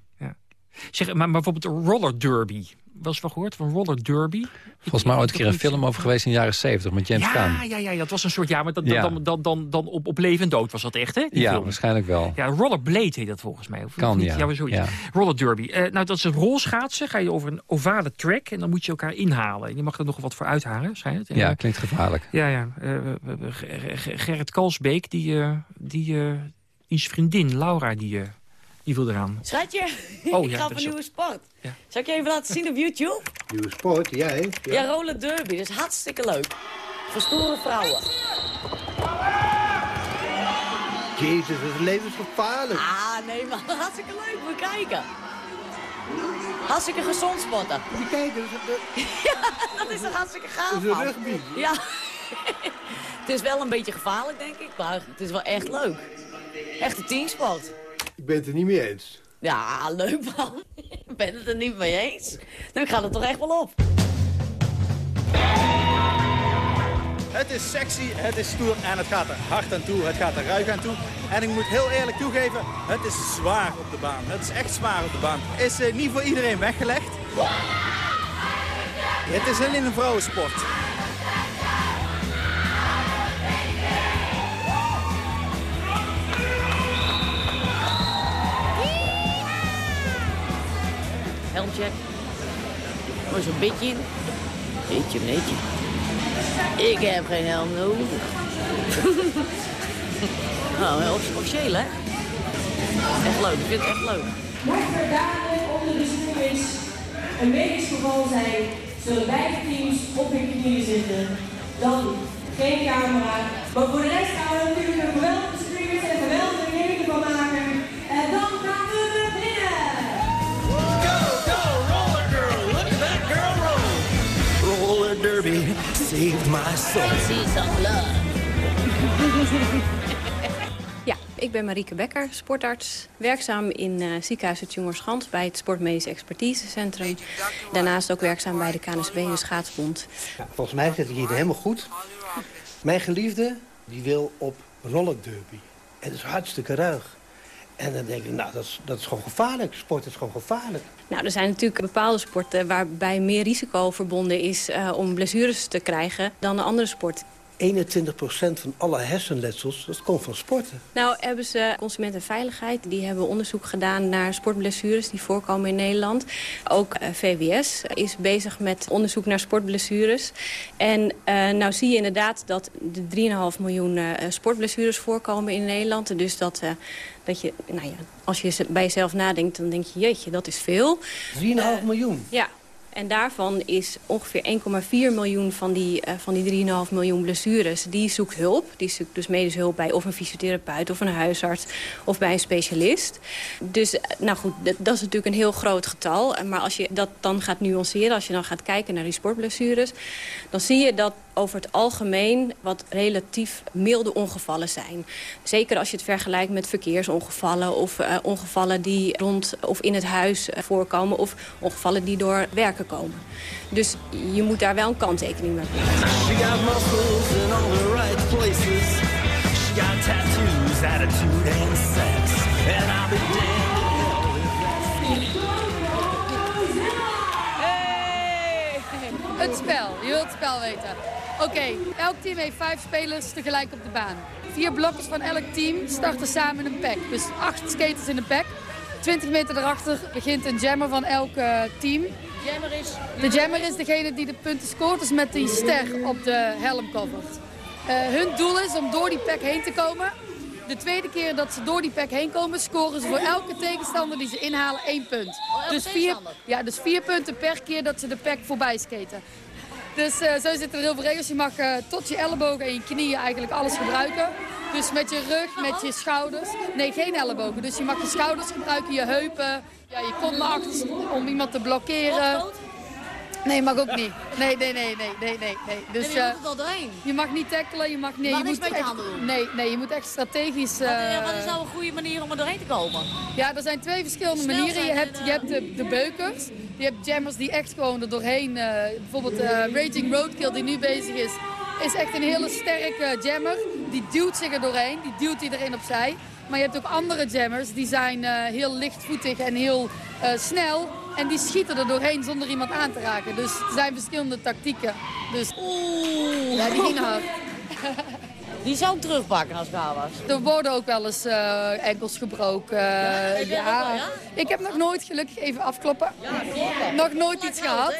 [SPEAKER 27] Zeg, maar, bijvoorbeeld roller derby. Wel eens van gehoord van roller derby?
[SPEAKER 28] Volgens mij ooit een keer een film over geweest in de jaren 70 met James
[SPEAKER 27] Ja,
[SPEAKER 28] Caan.
[SPEAKER 27] ja, ja, dat was een soort, ja, maar dat,
[SPEAKER 28] Ja.
[SPEAKER 27] dan, dan, dan, dan op, op leven en dood was dat echt, hè?
[SPEAKER 28] Ja, waarschijnlijk wel.
[SPEAKER 27] Ja, rollerblade heet dat volgens mij. Of,
[SPEAKER 28] Kan, ja. Ja.
[SPEAKER 27] Roller derby. Eh, nou, dat is een rolschaatsen. Ga je over een ovale track en dan moet je elkaar inhalen. En je mag er nog wat voor uithalen, schijnt het.
[SPEAKER 28] Ja,
[SPEAKER 27] eh,
[SPEAKER 28] klinkt gevaarlijk.
[SPEAKER 27] ja, ja. eh, Ger- Ger- Gerrit Kalsbeek, die, die, die is vriendin, Laura, die, die wil eraan.
[SPEAKER 34] Schatje,
[SPEAKER 27] Oh,
[SPEAKER 34] ik
[SPEAKER 27] ja,
[SPEAKER 34] ga op een nieuwe sport.
[SPEAKER 27] Ja.
[SPEAKER 34] Zal ik je even laten zien op YouTube?
[SPEAKER 35] Nieuwe sport, jij?
[SPEAKER 34] Ja, roller derby. Dat is hartstikke leuk. Voor stoere vrouwen.
[SPEAKER 35] Jezus, dat is levensgevaarlijk.
[SPEAKER 34] Ah, nee man, hartstikke leuk. Je kijken. Hartstikke gezond sporten.
[SPEAKER 35] Je kijken, dat is,
[SPEAKER 34] Ja, dat is toch hartstikke gaaf,
[SPEAKER 35] dat is een rugby.
[SPEAKER 34] Ja. het is wel een beetje gevaarlijk, denk ik. Maar het is wel echt leuk. Echt een teamsport.
[SPEAKER 35] Ik ben het er niet mee eens.
[SPEAKER 34] Ja, leuk man. Ik ben het er niet mee eens. Dan gaat het toch echt wel op.
[SPEAKER 36] Het is sexy, het is stoer en het gaat er hard aan toe. Het gaat er ruig aan toe. En ik moet heel eerlijk toegeven, het is zwaar op de baan. Het is echt zwaar op de baan. Is eh, niet voor iedereen weggelegd. Het is alleen een vrouwensport.
[SPEAKER 34] Helmcheck. Mooi zo'n beetje in. Beetje, beetje. Ik heb geen helm nodig. nou, officieel, hè? Echt leuk, ik vind het echt leuk.
[SPEAKER 37] Mocht er dadelijk onder de snoeis een medisch geval zijn, zullen beide teams op hun knieën zitten. Dan geen camera. Maar voor de rest gaan we natuurlijk een geweldige
[SPEAKER 38] Ja, ik ben Marieke Becker, sportarts. Werkzaam in eh ziekenhuis het Jongerschans bij het Sportmedisch Expertisecentrum. Daarnaast ook werkzaam bij de KNSB en de Schaatsbond.
[SPEAKER 35] Ja, volgens mij zit ik hier helemaal goed. Mijn geliefde, die wil op roller derby. En dat is hartstikke ruig. En dan denk ik, nou, dat is, dat is gewoon gevaarlijk. Sport is gewoon gevaarlijk.
[SPEAKER 38] Nou, er zijn natuurlijk bepaalde sporten waarbij meer risico verbonden is eh, om blessures te krijgen dan een andere sport.
[SPEAKER 35] 21% van alle hersenletsels, dat komt van sporten.
[SPEAKER 38] Nou hebben ze Consumentenveiligheid, die hebben onderzoek gedaan naar sportblessures die voorkomen in Nederland. Ook eh, VWS is bezig met onderzoek naar sportblessures. En eh, nou zie je inderdaad dat er 3,5 miljoen eh, sportblessures voorkomen in Nederland. Dus dat, dat je, nou ja, als je bij jezelf nadenkt, dan denk je, jeetje, dat is veel.
[SPEAKER 35] 3,5 miljoen?
[SPEAKER 38] Ja, en daarvan is ongeveer 1,4 miljoen van die, eh, van die 3,5 miljoen blessures... die zoekt hulp. Die zoekt dus medische hulp bij of een fysiotherapeut of een huisarts... of bij een specialist. Dus, eh, nou goed, dat, is natuurlijk een heel groot getal. Eh, Maar als je dat dan gaat nuanceren, als je dan gaat kijken naar die sportblessures... dan zie je dat over het algemeen wat relatief milde ongevallen zijn. Zeker als je het vergelijkt met verkeersongevallen... of ongevallen die rond of in het huis voorkomen... of ongevallen die door werken komen. Dus je moet daar wel een kanttekening mee.
[SPEAKER 39] Het spel, je wilt het spel weten. Oké, elk team heeft vijf spelers tegelijk op de baan. Vier blokkers van elk team starten samen in een pack. Dus acht skaters in een pack. 20 meter daarachter begint een jammer van elk eh, team.
[SPEAKER 34] Jammer is...
[SPEAKER 39] De jammer is degene die de punten scoort, dus met die ster op de helm covert. Eh, hun doel is om door die pack heen te komen. De tweede keer dat ze door die pack heen komen, scoren ze voor elke tegenstander die ze inhalen één punt.
[SPEAKER 34] elke
[SPEAKER 39] dus, vier, ja, dus vier punten per keer dat ze de pack voorbij skaten. Dus eh, zo zitten er heel veel regels. Je mag eh, tot je ellebogen en je knieën eigenlijk alles gebruiken. Dus met je rug, met je schouders. Nee, geen ellebogen. Dus je mag je schouders gebruiken, je heupen, ja, je kommacht om iemand te blokkeren. Nee, mag ook niet. Nee, nee, nee, nee, nee, nee. nee. Dus,
[SPEAKER 34] je
[SPEAKER 39] eh,
[SPEAKER 34] moet er wel doorheen.
[SPEAKER 39] je mag niet tackelen, je mag... Nee, je moet
[SPEAKER 34] met je
[SPEAKER 39] echt-
[SPEAKER 34] handen doen?
[SPEAKER 39] Nee, nee, je moet echt strategisch...
[SPEAKER 34] Wat, eh,
[SPEAKER 39] eh,
[SPEAKER 34] wat is nou een goede manier om er doorheen te komen?
[SPEAKER 39] ja, er zijn twee verschillende
[SPEAKER 34] Snel
[SPEAKER 39] manieren. Je hebt,
[SPEAKER 34] en,
[SPEAKER 39] je hebt de, de beukers. Je hebt jammers die echt gewoon er doorheen... eh, bijvoorbeeld eh, Raging Roadkill die nu bezig is... is echt een hele sterke jammer. Die duwt zich er doorheen. Die duwt iedereen opzij. Maar je hebt ook andere jammers. Die zijn eh, heel lichtvoetig en heel eh, snel. En die schieten er doorheen zonder iemand aan te raken. Dus er zijn verschillende tactieken. Dus...
[SPEAKER 34] Oeh.
[SPEAKER 39] Ja, die ging hard.
[SPEAKER 34] Die zou ik terugpakken als ik haar was.
[SPEAKER 39] Er worden ook wel eens eh, enkels gebroken. ja,
[SPEAKER 34] dat wel, ja?
[SPEAKER 39] Ik heb nog nooit, gelukkig even afkloppen, nog nooit iets gehad.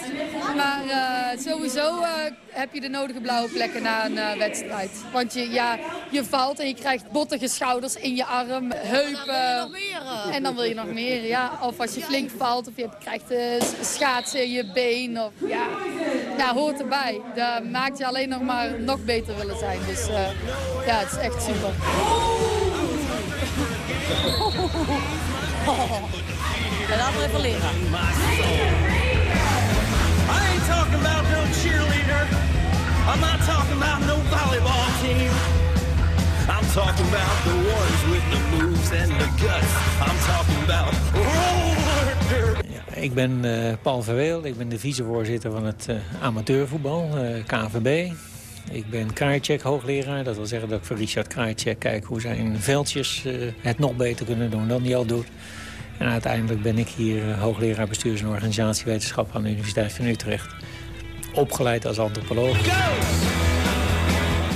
[SPEAKER 39] Maar eh, sowieso eh, heb je de nodige blauwe plekken na een eh, wedstrijd. Want je, ja, je valt en je krijgt bottige schouders in je arm, heupen.
[SPEAKER 34] nog meer, eh.
[SPEAKER 39] En dan wil je nog meer, ja. Of als je flink valt of je krijgt eh, schaatsen in je been. Of, ja. ja, hoort erbij. Dat maakt je alleen nog maar nog beter willen zijn. Dus eh, ja, het is echt super.
[SPEAKER 34] En dan even liggen.
[SPEAKER 40] I'm not talking about no volleyball team. I'm talking about the ones with the moves and the guts. I'm talking about derby.
[SPEAKER 41] Ik ben eh, Paul Verweel, ik ben de vicevoorzitter van het eh, amateurvoetbal, eh, KNVB. Ik ben Krajicek hoogleraar, dat wil zeggen dat ik voor Richard Krajicek kijk hoe zijn veldjes het nog beter kunnen doen dan hij al doet. En uiteindelijk ben ik hier hoogleraar bestuurs- en organisatiewetenschap aan de Universiteit van Utrecht. Opgeleid als antropoloog.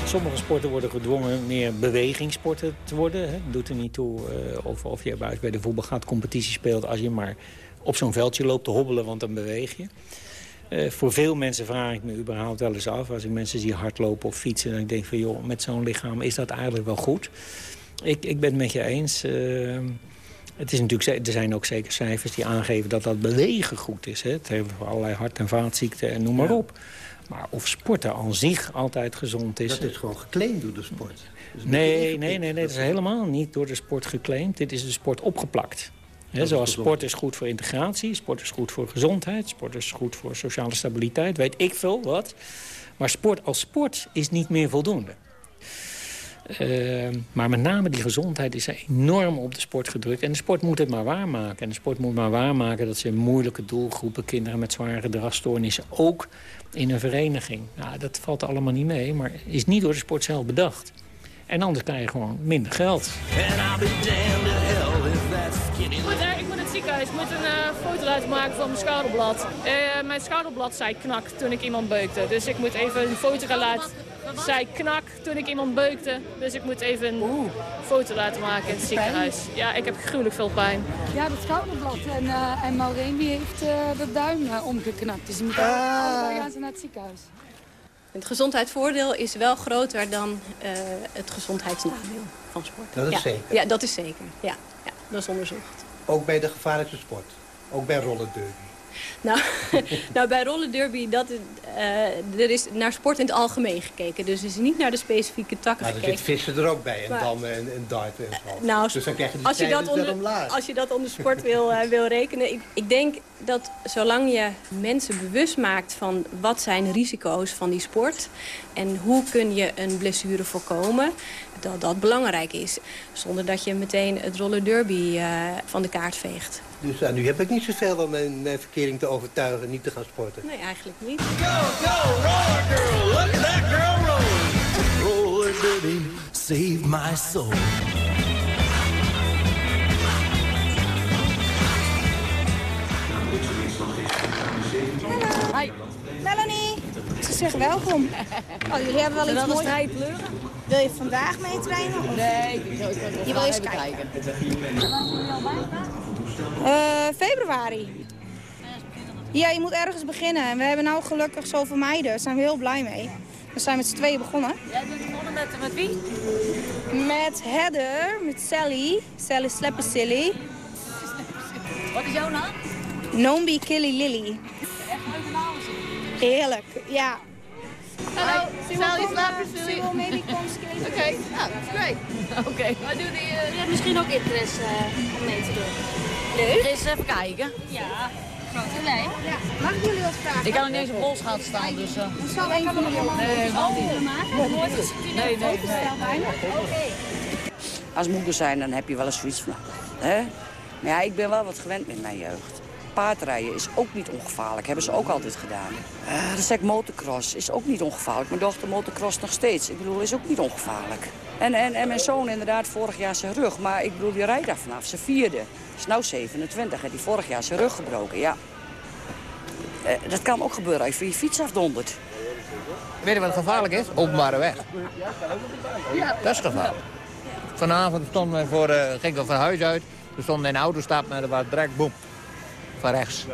[SPEAKER 41] Sommige sporten worden gedwongen meer bewegingssporten te worden. Het doet er niet toe eh, of, of je buiten bij de voetbal gaat competitie speelt... als je maar op zo'n veldje loopt te hobbelen, want dan beweeg je. Eh, voor veel mensen vraag ik me überhaupt wel eens af... als ik mensen zie hardlopen of fietsen... dan denk ik van, joh, met zo'n lichaam is dat eigenlijk wel goed. Ik, ik ben het met je eens. eh, het is natuurlijk, er zijn ook zeker cijfers die aangeven dat dat bewegen goed is. Hè. Het heeft voor allerlei hart- en vaatziekten en noem maar op. Maar of sporten aan zich altijd gezond is...
[SPEAKER 35] Dat is gewoon geclaimd door de sport.
[SPEAKER 41] Nee, nee, nee, nee, dat is helemaal niet door de sport geclaimd. Dit is de sport opgeplakt. Zoals sport is goed voor integratie, sport is goed voor gezondheid... sport is goed voor sociale stabiliteit, weet ik veel wat. Maar sport als sport is niet meer voldoende. Eh, maar met name die gezondheid is enorm op de sport gedrukt. En de sport moet het maar waarmaken. En de sport moet maar waarmaken dat ze moeilijke doelgroepen... kinderen met zware gedragsstoornissen ook in een vereniging. Nou, dat valt allemaal niet mee, maar is niet door de sport zelf bedacht. En anders krijg je gewoon minder geld.
[SPEAKER 42] Ik moet, eh, ik moet het ziekenhuis. Ik moet een eh, foto laten maken van mijn schouderblad. Eh, mijn schouderblad zei knak toen ik iemand beukte. Dus ik moet even een foto gaan laten. Zei knak toen ik iemand beukte. Dus ik moet even een foto laten maken in het ziekenhuis. Ja, ik heb gruwelijk veel pijn.
[SPEAKER 39] Ja, dat schouderblad. En, eh en Maureen die heeft eh, de duim eh, omgeknapt. Dus die moet allebei gaan ze naar het ziekenhuis.
[SPEAKER 38] Het gezondheidsvoordeel is wel groter dan eh, het gezondheidsnadeel van sport.
[SPEAKER 35] Dat is
[SPEAKER 38] ja.
[SPEAKER 35] zeker.
[SPEAKER 38] Ja, dat is zeker. Ja, ja, dat is onderzocht.
[SPEAKER 35] Ook bij de gevaarlijkste sport. Ook bij rollerderby.
[SPEAKER 38] Nou, nou bij roller derby, dat, eh, er is naar sport in het algemeen gekeken. Dus is niet naar de specifieke takken
[SPEAKER 35] Maar er
[SPEAKER 38] gekeken.
[SPEAKER 35] zit vissen er ook bij. En
[SPEAKER 38] Maar-
[SPEAKER 35] dammen en, en darten en zo.
[SPEAKER 38] Nou,
[SPEAKER 35] dus dan krijg je de
[SPEAKER 38] als je, dat onder, als je dat onder sport wil, eh, wil rekenen. Ik, ik denk dat zolang je mensen bewust maakt van wat zijn risico's van die sport... en hoe kun je een blessure voorkomen, dat dat belangrijk is. Zonder dat je meteen het roller derby eh, van de kaart veegt.
[SPEAKER 35] Dus ja, nu heb ik niet zoveel om mijn, mijn verkering te overtuigen niet te gaan sporten.
[SPEAKER 38] Nee, eigenlijk niet.
[SPEAKER 40] roller girl, look at that girl roll. Roller derby, save my soul.
[SPEAKER 43] Hi. Melanie. Ze zeggen welkom. Oh, jullie hebben wel iets
[SPEAKER 34] we
[SPEAKER 43] moois. Wil je vandaag meetrainen? of-
[SPEAKER 34] Nee, ik,
[SPEAKER 43] wil eens kijken. Eh, februari. Ja, je moet ergens beginnen. En we hebben nou gelukkig zoveel meiden. Daar zijn we heel blij mee. We zijn met z'n tweeën begonnen.
[SPEAKER 34] Jij bent begonnen met, met wie?
[SPEAKER 43] Met Heather, met Sally. Sally Sleppesilly.
[SPEAKER 34] Wat is jouw naam?
[SPEAKER 43] Nombi Killy Lily.
[SPEAKER 34] Echt leuke naam.
[SPEAKER 43] Heerlijk, ja.
[SPEAKER 34] Hallo,
[SPEAKER 43] Sally Sleppesilly. maybe come skate.
[SPEAKER 34] Oké, nou, dat is great. Oké. Maar doe die, uh, je hebt misschien ook interesse uh, om mee te doen. Leuk. Eens even kijken. Ja. Grote nee.
[SPEAKER 43] Ja. Mag ik jullie wat vragen?
[SPEAKER 34] Ik kan niet eens op bos gaan staan, dus... Uh...
[SPEAKER 43] Zal een van jullie
[SPEAKER 34] Nee, niet.
[SPEAKER 43] Nee,
[SPEAKER 34] nee, nee.
[SPEAKER 43] Oké.
[SPEAKER 44] Als moeder zijn, dan heb je wel eens zoiets van... Hè? Maar ja, ik ben wel wat gewend met mijn jeugd. Paardrijden is ook niet ongevaarlijk. Hebben ze ook altijd gedaan. Uh, de sec motocross is ook niet ongevaarlijk. Mijn dochter motocross nog steeds. Ik bedoel, is ook niet ongevaarlijk. En, en, en mijn zoon inderdaad vorig jaar zijn rug. Maar ik bedoel, die rijdt daar vanaf zijn vierde. Is nou 27 en die vorig jaar zijn rug gebroken. Ja. Uh, dat kan ook gebeuren als je je fiets afdondert.
[SPEAKER 45] Weet je wat gevaarlijk is? Openbare weg. Dat is gevaarlijk. Vanavond stonden we voor, uh, ging ik van huis uit. We stonden in de auto stappen en er was direct boem. Van rechts.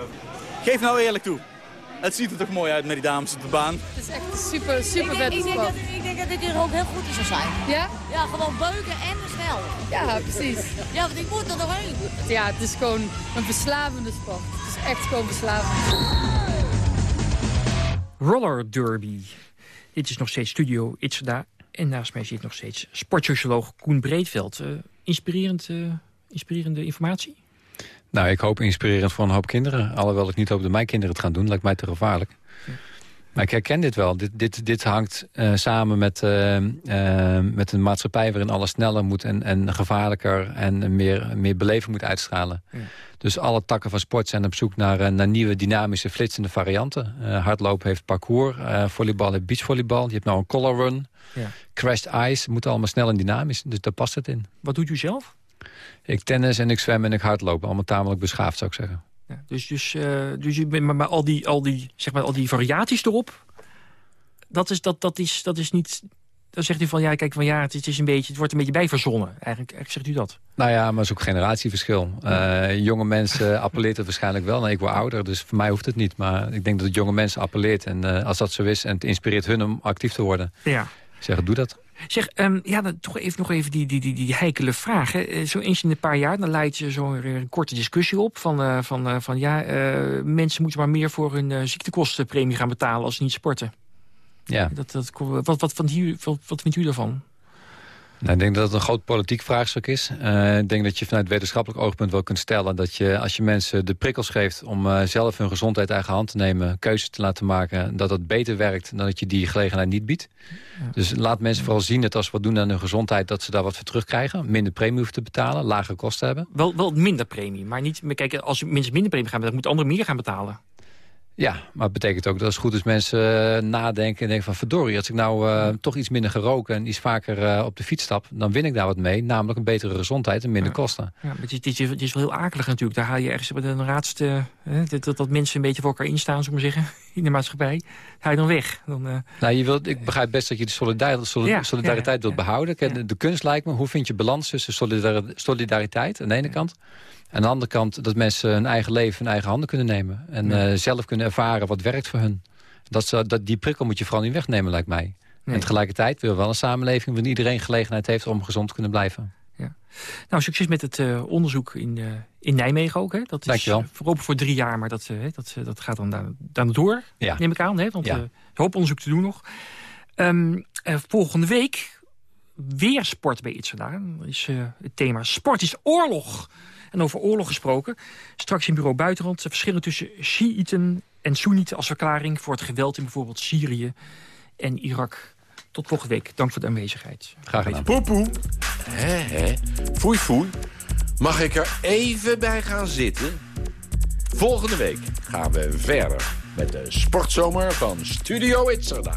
[SPEAKER 36] Geef nou eerlijk toe. Het ziet er toch mooi uit met die dames op de baan.
[SPEAKER 39] Het is echt super, super
[SPEAKER 34] ik denk,
[SPEAKER 39] vet
[SPEAKER 34] ik denk, dat, ik denk dat dit hier ook heel goed is zou zijn.
[SPEAKER 39] Ja?
[SPEAKER 34] Ja, gewoon beuken en snel.
[SPEAKER 39] Ja, precies.
[SPEAKER 34] Ja, want ik moet er doorheen.
[SPEAKER 39] Ja, het is gewoon een verslavende sport. Het is echt gewoon verslavend.
[SPEAKER 27] Roller Derby. Dit is nog steeds Studio Itzada. En naast mij zit nog steeds sportsocioloog Koen Breedveld. Uh, inspirerend, uh, inspirerende informatie?
[SPEAKER 28] Nou, ik hoop inspirerend voor een hoop kinderen. Alhoewel ik niet hoop dat mijn kinderen het gaan doen. Lijkt mij te gevaarlijk. Maar ik herken dit wel. Dit, dit, dit hangt uh, samen met, uh, uh, met een maatschappij waarin alles sneller moet... en, en gevaarlijker en meer, meer beleving moet uitstralen. Ja. Dus alle takken van sport zijn op zoek naar, naar nieuwe dynamische flitsende varianten. hardlopen heeft parcours, volleybal heeft beachvolleybal. Je hebt nou een color run, ja. crashed ice. Moet allemaal snel en dynamisch, dus daar past het in.
[SPEAKER 27] Wat doet u zelf?
[SPEAKER 28] Ik tennis en ik zwem en ik hardloop. Allemaal tamelijk beschaafd, zou ik zeggen.
[SPEAKER 27] Ja, dus dus, uh, dus je, maar, maar al, die, al, die, zeg maar, al die variaties erop... dat is, dat, dat is, dat is niet... Dan zegt u van, ja, kijk, van ja, het, is een beetje, het wordt een beetje bijverzonnen. Eigenlijk, eigenlijk zegt u dat.
[SPEAKER 28] Nou ja, maar het is ook generatieverschil. Uh, jonge mensen appelleert het waarschijnlijk wel. Nou, ik word ouder, dus voor mij hoeft het niet. Maar ik denk dat het jonge mensen appelleert. En uh, als dat zo is en het inspireert hun om actief te worden...
[SPEAKER 27] Ja.
[SPEAKER 28] zeg, doe dat.
[SPEAKER 27] Zeg, um, ja, dan toch even, nog even die, die, die, die heikele vraag. Hè. Zo eens in een paar jaar, dan leidt je zo'n een korte discussie op... van, uh, van, uh, van ja, uh, mensen moeten maar meer voor hun ziektekostenpremie gaan betalen... als ze niet sporten.
[SPEAKER 28] Ja.
[SPEAKER 27] Dat, dat, wat, wat, van hier, wat, wat vindt u daarvan?
[SPEAKER 28] Nou, ik denk dat het een groot politiek vraagstuk is. Uh, ik denk dat je vanuit wetenschappelijk oogpunt wel kunt stellen... dat je als je mensen de prikkels geeft om uh, zelf hun gezondheid eigen hand te nemen... keuzes te laten maken, dat dat beter werkt dan dat je die gelegenheid niet biedt. Ja. Dus laat mensen vooral zien dat als ze wat doen aan hun gezondheid... dat ze daar wat voor terugkrijgen. Minder premie hoeven te betalen, lagere kosten hebben.
[SPEAKER 27] Wel, wel minder premie, maar niet... Kijk, als mensen minder premie gaan betalen, moeten anderen meer gaan betalen.
[SPEAKER 28] Ja, maar het betekent ook dat als het goed is mensen uh, nadenken en denken van verdorie, als ik nou uh, toch iets minder geroken en iets vaker uh, op de fiets stap, dan win ik daar wat mee, namelijk een betere gezondheid en minder
[SPEAKER 27] ja.
[SPEAKER 28] kosten.
[SPEAKER 27] Ja, maar het is, het is wel heel akelig natuurlijk. Daar haal je ergens de raadste, dat, dat, dat mensen een beetje voor elkaar instaan, zullen we zeggen, in de maatschappij. Ga je dan weg. Dan,
[SPEAKER 28] nou, je wilt, ik begrijp best dat je de solidariteit, solidariteit ja, wilt behouden. De, de kunst lijkt me, hoe vind je balans tussen solidariteit aan de ene kant aan de andere kant dat mensen hun eigen leven in eigen handen kunnen nemen. En ja. uh, zelf kunnen ervaren wat werkt voor hun. Dat, dat, die prikkel moet je vooral niet wegnemen, lijkt mij. Nee. En tegelijkertijd willen we wel een samenleving... waarin iedereen gelegenheid heeft om gezond te kunnen blijven.
[SPEAKER 27] Ja. Nou, succes met het uh, onderzoek in, uh, in Nijmegen ook. Hè? Dat is voorlopig voor drie jaar, maar dat, uh, dat, dat gaat dan daar, daar door,
[SPEAKER 28] ja.
[SPEAKER 27] neem ik aan. Hè? Want
[SPEAKER 28] ja.
[SPEAKER 27] een hoop onderzoek te doen nog. Um, volgende week weer sport bij Itzada. is het thema Sport is oorlog. En over oorlog gesproken. Straks in bureau Buitenland de verschillen tussen Shiiten en Soenieten... als verklaring voor het geweld in bijvoorbeeld Syrië en Irak. Tot volgende week. Dank voor de aanwezigheid.
[SPEAKER 28] Graag gedaan.
[SPEAKER 19] Poepoe. Hé, hé. Foei, foei. Mag ik er even bij gaan zitten? Volgende week gaan we verder met de sportzomer van Studio Itzerda.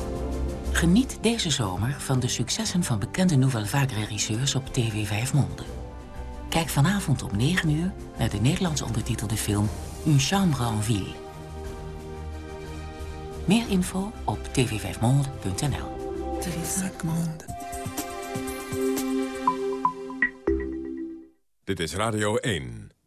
[SPEAKER 46] Geniet deze zomer van de successen van bekende Nouvelle Vague regisseurs op TV 5 Monde. Kijk vanavond om 9 uur naar de Nederlands ondertitelde film Une chambre en ville. Meer info op tv5monde.nl
[SPEAKER 1] Dit is Radio 1.